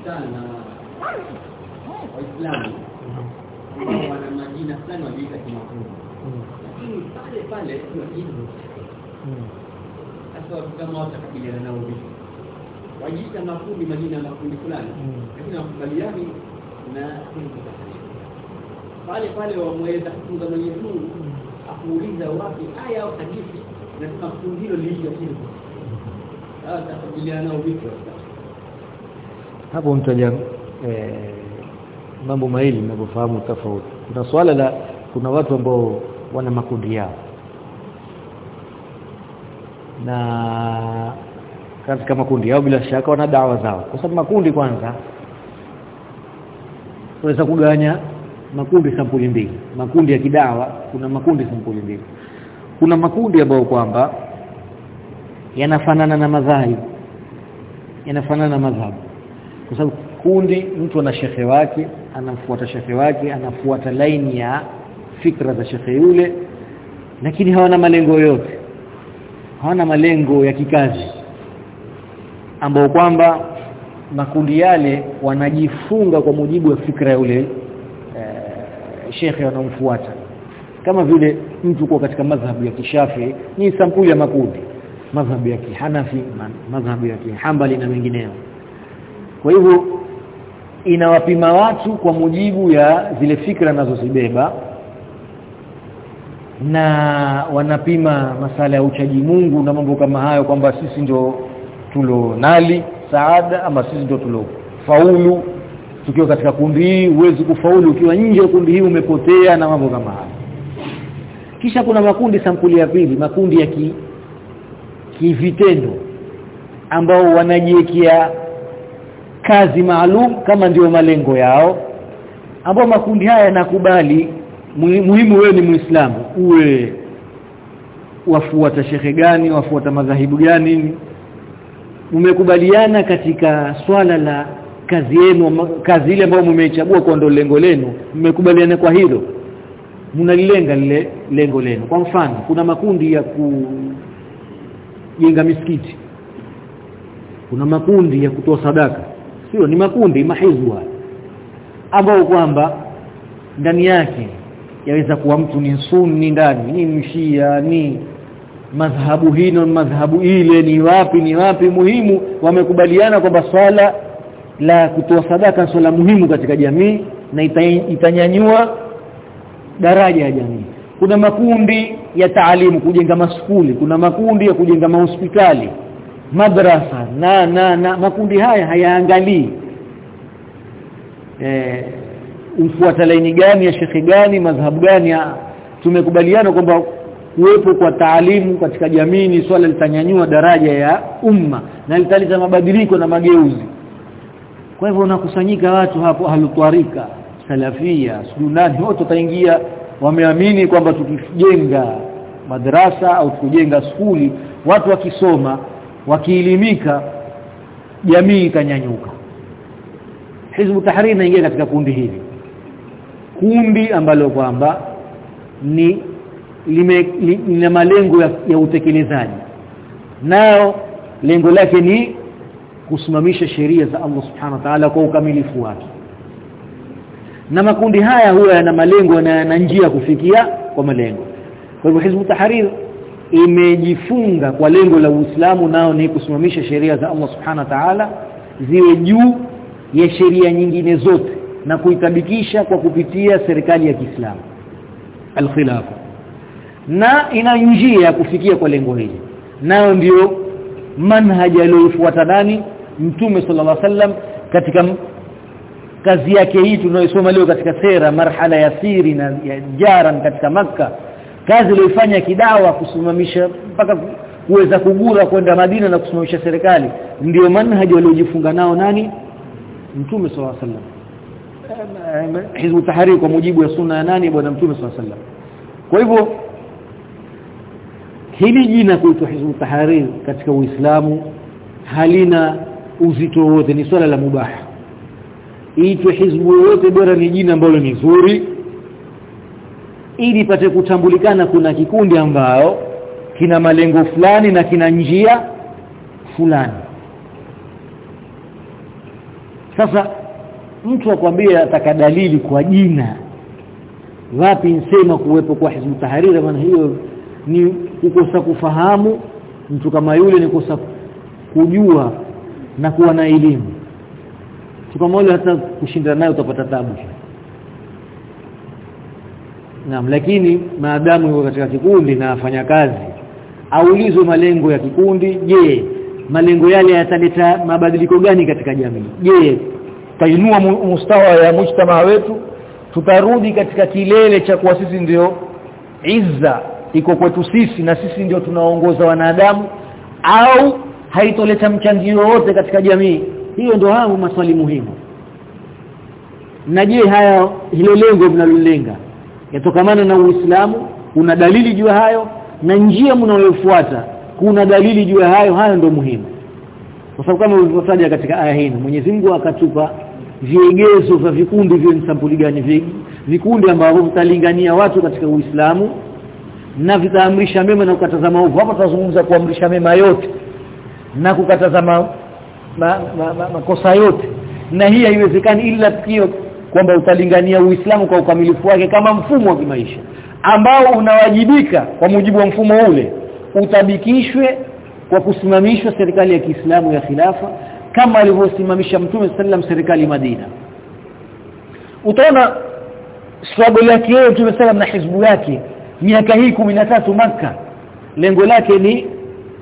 sana waislamu ambao wana majina fulani wajiita kimafungu lakini pale pale kuna hivyo sasa watu kama watakabiliana nao vipi wajiita makundi majina ya makundi fulani. Lakini wakubaliani na pale pale wamweza kutunza Mwenyezi Mungu akuuliza wapi aya au hadithi nasema kundi hilo liisha chini sasa watakabiliana nao vipi hapo mtaja eh, mambo mawili ninavyofahamu tofauti. Kuna swala la kuna watu ambao wana makundi yao na katika makundi yao bila shaka wana dawa zao. Kwa sababu makundi kwanza tunaweza kugawanya makundi sampuli mbili. Makundi ya kidawa kuna makundi sampuli mbili. Kuna makundi ambayo kwamba yanafanana na madhahibu yanafanana na madhahabu kwa sababu kundi mtu ana shekhe wake anafuata shekhe wake anafuata laini ya fikra za shekhe yule lakini hawana malengo yote hawana malengo ya kikazi ambao kwamba makundi yale wanajifunga kwa mujibu wa fikra ya ule e, shekhe wanaomfuata. Kama vile mtu kwa katika madhhabu ya kishafi ni sampuli ya makundi madhhabu ya Kihanafi madhhabu ya Kihambali na mengineyo kwa hivyo inawapima watu kwa mujibu ya zile fikra nazozibeba na wanapima masala ya uchaji Mungu na mambo kama hayo kwamba sisi ndio tulo nali saada ama sisi ndio tulo faulu tukiwa katika kundi hii huwezi kufaulu. Ukiwa nje ya kundi hii umepotea na mambo kama hayo. Kisha kuna makundi sampuli ya pili makundi ya ki kivitendo ambao wanajiwekea kazi maalum kama ndiyo malengo yao ambao makundi haya yanakubali muhimu wewe ni muislamu. Uwe wafuata shekhe gani wafuata madhahibu gani? Mmekubaliana katika swala la kazi yenu kazi ile ambayo mmeichagua kwa ndo lengo lenu. Mmekubaliana kwa hilo? Mnalilenga lile lengo lenu. Kwa mfano kuna makundi ya kujenga misikiti. Kuna makundi ya kutoa sadaka. Sio ni makundi mahizwa. Ambao kwamba ndani yake yaweza kuwa mtu ni sunni ndani ni mshia ni madhhabu hino madhhabu ile ni wapi ni wapi muhimu. Wamekubaliana kwamba swala la kutoa sadaka swala muhimu katika jamii na itanyanyua daraja ya jamii. Kuna makundi ya taalimu kujenga maskuli kuna makundi ya kujenga mahospitali madrasa na na na makundi haya hayaangalii. Eh umfuata laini gani ya shekhi gani madhhabu gani ya tumekubaliana kwamba kuwepo kwa taalimu katika jamii ni swala litanyanyua daraja ya umma na litaleta mabadiliko na mageuzi. Kwa hivyo unakusanyika watu hapo halutwarika salafia sunani wote wataingia wameamini kwamba tukijenga madrasa au tukijenga skuli watu wakisoma wakiilimika jamii itanyanyuka Hizbu Tahrir inaingia katika kundi hili kundi ambalo kwamba ni lime lina malengo ya, ya utekelezaji. Nao lengo lake ni kusimamisha sheria za Allah Subhanahu wa Ta'ala kwa ukamilifu wake. Na makundi haya huwa yana malengo na yana njia kufikia kwa malengo. Kwa hivyo Hizbu Tahrir imejifunga kwa lengo la Uislamu nao ni kusimamisha sheria za Allah Subhanahu wa Ta'ala ziwe juu ya sheria nyingine zote na kuitabikisha kwa kupitia serikali ya Kiislamu al-khilafa na ina njia ya kufikia kwa lengo hili. Nayo ndio manhaji aliyofuata nani? Mtume sallallahu alaihi wasallam katika kazi yake hii tunayosoma leo katika sera marhala ya siri na ya jaran katika maka kazi iliyofanya kidawa kusimamisha mpaka kuweza kugura kwenda Madina na kusimamisha serikali. Ndio manhaji waliojifunga nao nani? Mtume sallallahu alaihi wasallam hizbu tahariri kwa mujibu ya sunna ya nani? Bwana mtume swalla sallam kwa hivyo hili jina kuitwa hizbu tahariri katika uislamu halina uzito wote ni swala la mubaha. Iitwe hizbu yote bora ni jina ambalo ni zuri ili pate kutambulikana kuna kikundi ambao kina malengo fulani na kina njia fulani. Sasa mtu akwambia ataka dalili kwa jina. Wapi nsema kuwepo kwa hizbu tahariri maana hiyo ni kukosa kufahamu. Mtu kama yule ni kukosa kujua na kuwa na elimu. Kama yule hata kushinda naye utapata tabu. Naam lakini maadamu yuko katika kikundi na afanya kazi aulizwe malengo ya kikundi. Je malengo yale yataleta mabadiliko gani katika jamii? Je tainua mustawa ya mujtamaa wetu tutarudi katika kilele cha kuwa sisi ndio izza iko kwetu sisi na sisi ndio tunaongoza wanadamu au haitoleta mchangio wote katika jamii. Hiyo ndio hayo maswali muhimu. Na je haya hilo lengo mnalolenga? Yatokamana na Uislamu kuna dalili juu hayo na njia mnayofuata kuna dalili juu hayo hayo ndio muhimu. Kwa sababu kama ulivyotaja katika aya hii Mwenyezi Mungu akatupa viegezo vya vikundi vya sampuli gani vingi vikundi ambavyo vitalingania watu katika Uislamu na vitaamrisha mema na kukataza maovu hapo tutazungumza kuamrisha mema yote na kukataza ma, ma, ma, ma, makosa yote. Na hii haiwezekani ila tukio kwamba utalingania Uislamu kwa ukamilifu wake kama mfumo wa kimaisha ambao unawajibika kwa mujibu wa mfumo ule utabikishwe kwa kusimamishwa serikali ya Kiislamu ya khilafa kama alivyosimamisha Mtume sallam serikali Madina. Utaona struggle yake yeye Mtume sallam na hizbu yake. Miaka hii tatu maka lengo lake ni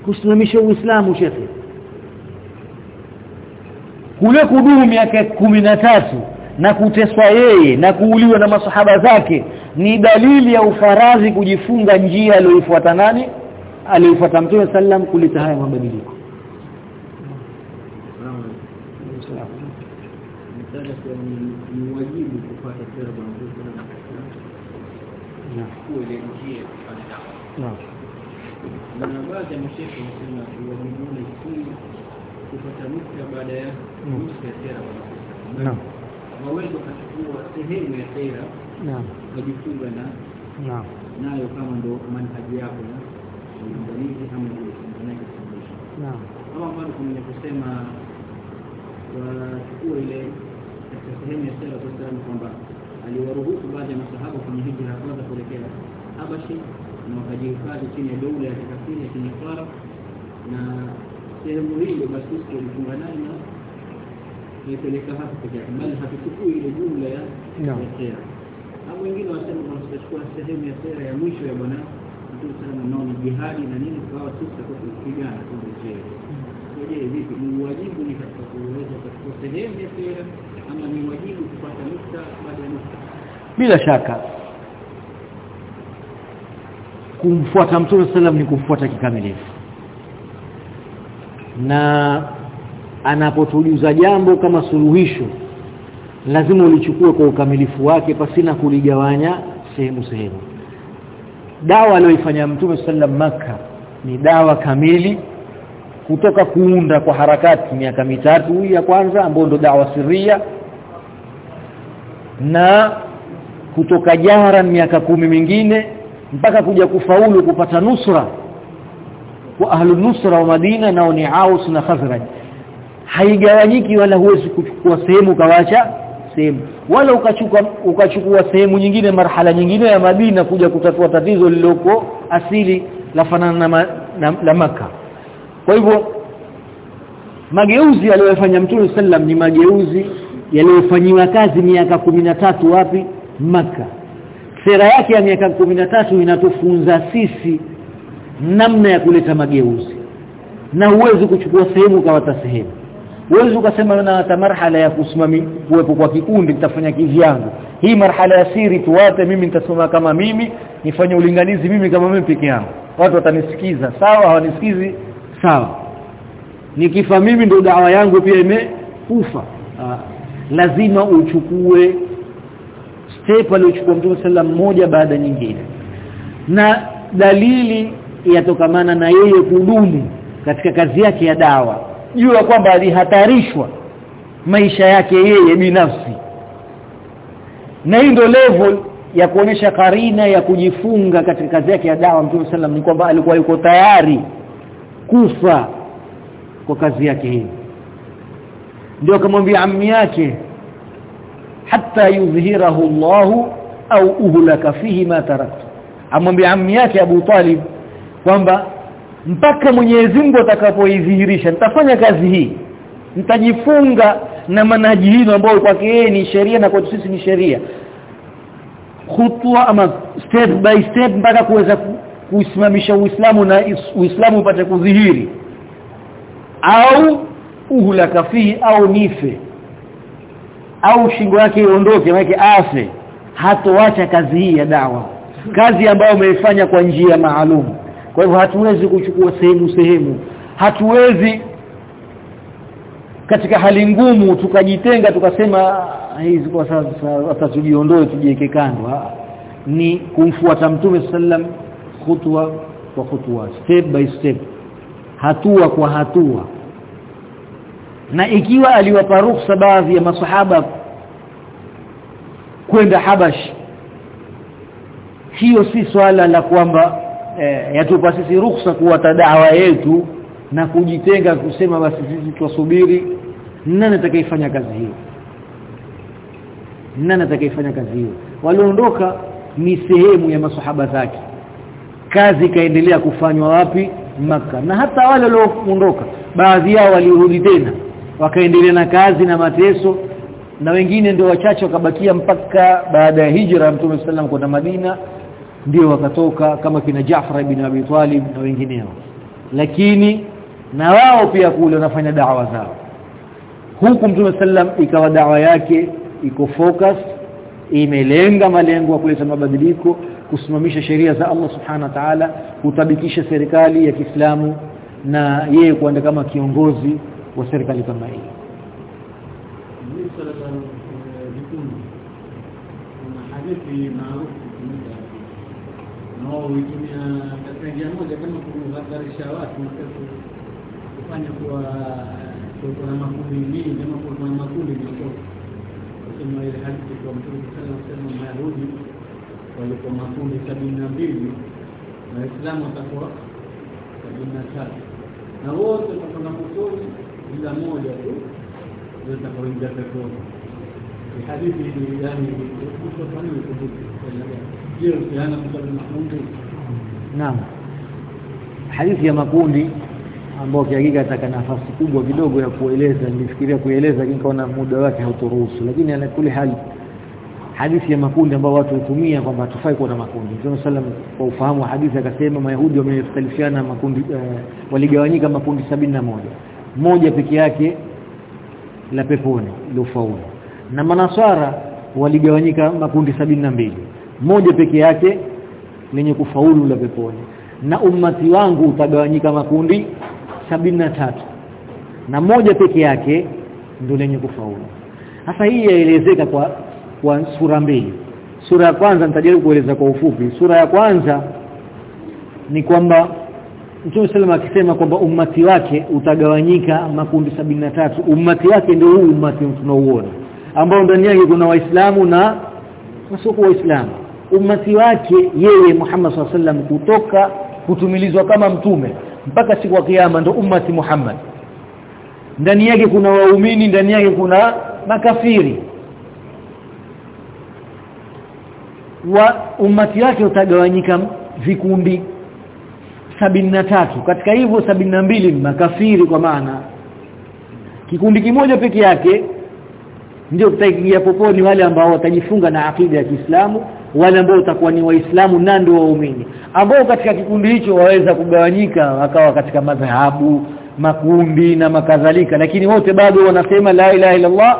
kusimamisha Uislamu shekhi kule kudumu miaka tatu na kuteswa yeye na kuuliwa na masahaba zake ni dalili ya ufarazi kujifunga njia aliyoifuata nani? Aliyofuata Mtume sallam kuleta haya mabadiliko ni wajibu kupata sera za Mtume kuele njia kufanya dawa na baadhi ya mashehe wanasema wajibuni si kupata nukta baada ya nusu ya sera Naam. waweza wakachukua sehemu ya sera Naam. wajifunga na Naam. nayo kama ndo manhaji yako na uangalizi ama suluhisho Naam. kama ambavyo kuna kusema wachukua ile katika sehemu ya sera kwa kwamba aliwaruhusu baadhi ya masahaba kwenye hijra ya kwanza kuelekea Habashi na wakajihifadhi chini ya dola ya kikafiri ya Kinifara na sehemu hiyo basi sisi tulifunga nayo na hapo peke yake bali hatuchukui ile jumla ya sera. Au wengine wanasema kwamba tutachukua sehemu ya sera ya mwisho ya bwana Mtume sana nao ni jihadi na nini kwa sisi tutakuwa tukipigana tu ndio je vipi ni wajibu ni katika kuweza kuchukua sehemu ya sera ama ni wajibu kupata nukta baada ya nukta? Bila shaka kumfuata Mtume sallam ni kumfuata kikamilifu. Na anapotujuza jambo kama suluhisho lazima ulichukue kwa ukamilifu wake pasina kuligawanya sehemu sehemu. Dawa aliyoifanya Mtume sallam maka ni dawa kamili kutoka kuunda kwa harakati miaka mitatu ya kwanza ambayo ndo dawa siria na kutoka jara miaka kumi mingine mpaka kuja kufaulu kupata nusra. Kwa ahlu nusra wa Madina nao ni Aus na Khazraj haigawanyiki wala huwezi kuchukua sehemu kawacha sehemu. Wala ukachukua ukachukua sehemu nyingine marhala nyingine ya Madina kuja kutatua tatizo lililoko asili la fanana na, na, la maka kwa hivyo mageuzi aliyofanya Mtume sallam ni mageuzi yaliyofanywa kazi miaka tatu wapi? Maka sera yake ya miaka tatu inatufunza sisi namna ya kuleta mageuzi. Na huwezi kuchukua sehemu kawata sehemu huwezi ukasema na marhala ya kusimami kuwepo kwa kikundi nitafanya kivyangu hii marhala ya siri tuwate mimi nitasoma kama mimi nifanye ulinganizi mimi kama mimi peke yangu. Watu watanisikiza sawa hawanisikizi? Sawa. Nikifa mimi ndio dawa yangu pia imekufa lazima uchukue step aliyochukua Mtume sallam moja baada nyingine. Na dalili yatokamana na yeye kudumu katika kazi yake ya dawa jua kwamba alihatarishwa maisha yake yeye binafsi. Na hii ndio level ya kuonyesha karina ya kujifunga katika kazi yake ya dawa Mtume sallam ni kwamba alikuwa yuko tayari kufa kwa kazi yake hii ndio akamwambia ammi yake hatta yudhhirahu Allah au uhlaka fihi ma taraktu. Amwambia ammi yake Abu Talib kwamba mpaka Mwenyezi Mungu atakapoidhihirisha nitafanya kazi hii. Nitajifunga na manaji hilo ambayo kwake yeye ni sheria na kwetu sisi ni sheria. Hutua ama step by step mpaka kuweza kusimamisha Uislamu na Uislamu upate kudhihiri. Au uhula kafi au nife. Au shingo yake iondoke maana afe. Hatoacha kazi hii ya dawa. Kazi ambayo umeifanya kwa njia maalum kwa hivyo hatuwezi kuchukua sehemu sehemu. Hatuwezi katika hali ngumu tukajitenga tukasema hizi kwa sasa hata tujiondoe tujiweke kando. Ni kumfuata mtume sallam khutwa kwa khutwa step by step hatua kwa hatua. Na ikiwa aliwapa ruhusa baadhi ya masahaba kwenda Habash hiyo si swala la kwamba eh, yatupa sisi ruhusa kuwata dawa yetu na kujitenga kusema basi sisi tuwasubiri nani atakayefanya kazi hiyo? Nani atakayefanya kazi hiyo? Waliondoka ni sehemu ya masahaba zake. Kazi ikaendelea kufanywa wapi? Maka na hata wale walioondoka baadhi yao walirudi tena. Wakaendelea na kazi na mateso na wengine ndio wachache wakabakia mpaka baada ya hijra ya Mtume sallam kwenda Madina ndio wakatoka kama kina Jaafar ibn Abi Talib na wengineo. Lakini na wao pia kule wanafanya dawa zao. Huku Mtume sallam ikawa dawa yake iko focus imelenga malengo ya kuleta mabadiliko kusimamisha sheria za Allah subhana wa ta'ala kutabikisha serikali ya Kiislamu na yeye kuanda kama kiongozi wa serikali kama hii. Hadithi na wao katika njia moja kama kuhadharisha watu kufanya kuwa kuna makundi mengi kama kuna makundi mengi kusema ile hadithi kwa Mtume sallallahu alaihi wasallam Mayahudi walikuwa makundi sabini na mbili na Waislamu watakuwa sabini na tatu. Na wote watakwenda peponi ila moja tu ndio atakaoingia peponi. Hadithi yani kutofanyiwa kubuti kwa Naam. Hadithi ya makundi ambao kihakika ataka nafasi kubwa kidogo ya kueleza nilifikiria kueleza lakini kaona muda wake hauturuhusu. Lakini ana kule hali hadithi ya makundi ambao watu hutumia kwamba tufai kuwa na makundi. Mtume sallam kwa ufahamu wa hadithi akasema mayahudi wameftalifiana makundi uh, waligawanyika makundi sabini na moja. Moja peke yake la peponi lilofaulu na manaswara waligawanyika makundi sabini na mbili moja peke yake lenye kufaulu la peponi. Na ummati wangu utagawanyika makundi tatu. Na moja peke yake ndio lenye kufaulu. Hasa hii yaelezeka kwa kwa sura mbili. Sura ya kwanza nitajaribu kueleza kwa ufupi. Sura ya kwanza ni kwamba Mtume sallam akisema kwamba ummati wake utagawanyika makundi tatu. Ummati wake ndio huu ummati tunauona ambao ndani yake kuna waislamu na wasio waislamu ummati wake yeye Muhammad SAW kutoka kutumilizwa kama mtume mpaka siku ya kiyama ndo umati Muhammad. Ndani yake kuna waumini ndani yake kuna makafiri. Wa umati wake utagawanyika vikundi tatu. Katika hivyo mbili makafiri kwa maana kikundi kimoja peke yake ndio kitaingia poponi wale ambao watajifunga na akida ya Kiislamu wale ambao utakuwa ni waislamu na ndio waumini ambao katika kikundi hicho waweza kugawanyika wakawa katika madhahabu makundi na makadhalika lakini wote bado wanasema la ilaha illa Allah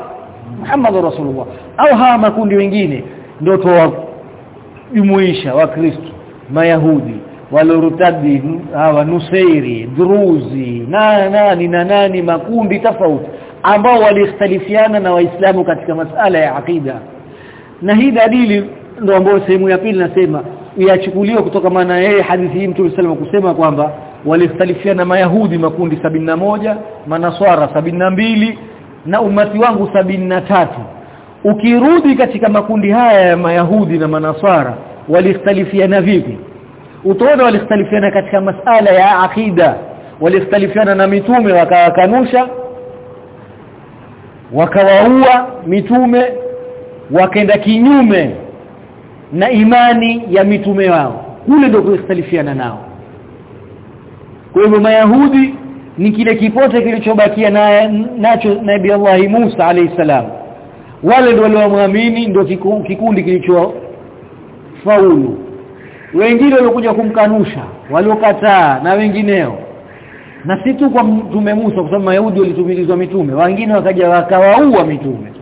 Muhammadur Rasulullah. Au hawa makundi wengine ndio tuwajumuisha wakristo mayahudi walorutadi hawa nusairi druzi na nani na nani makundi tofauti ambao walikhtalifiana na waislamu katika masala ya aqida. Na hii dalili ndio ambayo sehemu ya pili nasema iachukuliwa kutoka maana yeye hadithi hii Mtume sallallahu kusema kwamba walikhtalifiana mayahudi makundi moja manaswara mbili na umati wangu tatu. Ukirudi katika makundi haya ya mayahudi na manaswara walikhtalifiana vipi? Utaona walistalifiana katika masala ya akida walistalifiana na mitume wakawakanusha wakawaua mitume wakaenda kinyume na imani ya mitume wao. Kule ndio kulikhtalifiana nao. Kwa hivyo mayahudi ni kile kipote kilichobakia na nacho nabii Allah Musa alayhisalam wale ndio walioamini ndio kikundi kilicho faulu wengine waliokuja kumkanusha waliokataa na wengineo. Na si tu kwa mtume Musa kwa sababu Mayahudi walitumilizwa mitume. Wengine wakaja wakawaua mitume.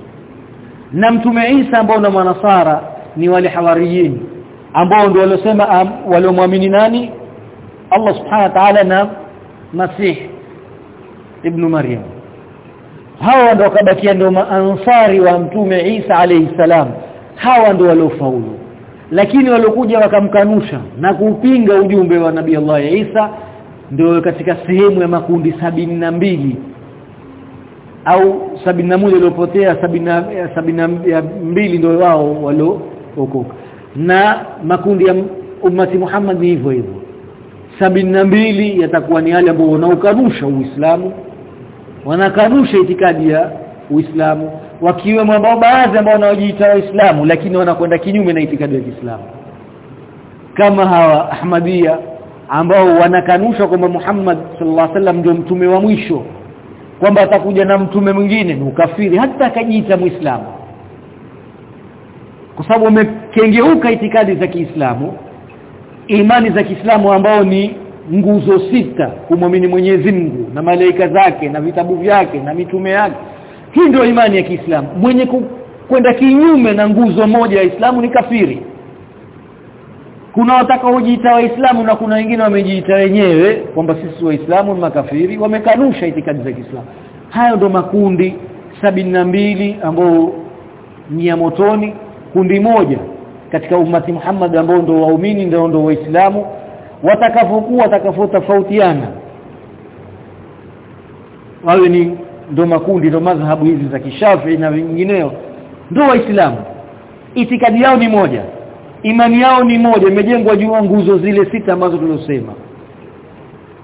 Na mtume Isa ambao na manasara ni wale hawariyin ambao ndio waliosema waliomwamini nani? Allah subhanahu wa ta'ala na Masih ibn Maryam. Hawa ndio kabakia ndio maansari wa mtume Isa alayhi salam. Hawa ndio waliofaulu lakini waliokuja wakamkanusha na kupinga ujumbe wa nabii Allah Isa ndio katika sehemu ya makundi na mbili au sabini na moja waliopotea sabini mbili ndio wao waliookoka na makundi ya ummati Muhammad ni hivyo hivyo. Mbili yatakuwa ni wale ambao wanaokanusha Uislamu. Wanakanusha itikadi ya Uislamu. Wakiwemo ambao baadhi ambao wanaojiita Waislamu lakini wanakwenda kinyume na itikadi ya Kiislamu. Kama hawa Ahmadiyya ambao wanakanusha kwamba Muhammad sallallahu alaihi wasallam ndio mtume wa mwisho. Kwamba atakuja na mtume mwingine ni ukafiri hata akajiita muislamu kwa sababu umekengeuka itikadi za Kiislamu imani za Kiislamu ambao ni nguzo sita kumwamini Mwenyezi Mungu na malaika zake na vitabu vyake na mitume yake. Hii ndio imani ya Kiislamu. Mwenye kwenda kinyume na nguzo moja ya Islamu ni kafiri. Kuna watakaojiita waislamu na kuna wengine wamejiita wenyewe kwamba sisi waislamu ni makafiri. Wamekanusha itikadi za Kiislamu. Hayo ndo makundi mbili ambao ni ya motoni kundi moja katika ummati Muhammad ambao ndio waumini ndio ndio waislamu watakapokuwa watakapotofautiana. Wawe ni ndo makundi ndo madhhabu hizi za kishafi na vingineo. Ndio waislamu. Itikadi yao ni moja. Imani yao ni moja. Imejengwa juu nguzo zile sita ambazo tulosema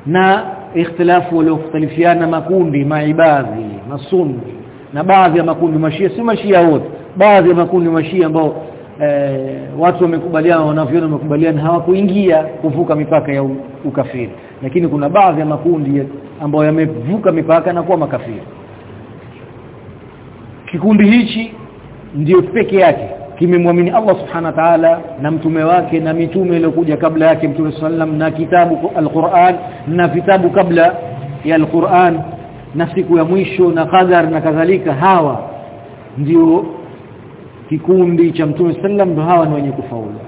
na ikhtilafu waliokhtalifiana makundi maibadhi masunni na baadhi ya makundi mashia si mashia wote baadhi ya makundi mashia ambao e, watu wamekubaliana wanavyona wamekubaliana hawakuingia kuvuka mipaka ya ukafiri. Lakini kuna baadhi ya makundi ambayo yamevuka mipaka na kuwa makafiri. Kikundi hichi ndiyo peke yake kimemwamini Allah subhanahu wa ta'ala na mtume wake na mitume iliyokuja kabla yake mtume sallam na kitabu al-Qur'an na vitabu kabla ya al-Qur'an na siku ya mwisho na qadar na kadhalika hawa ndio kikundi cha mtume sallam ndio hawa ni wenye kufaulu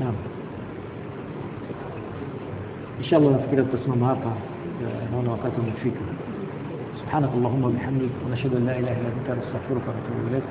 naam inshallah nafikiri tutasimama hapa naona wakati umefika سبحانك اللهم وبحمدك ونشهد ان لا اله الا انت نستغفرك ونتوب اليك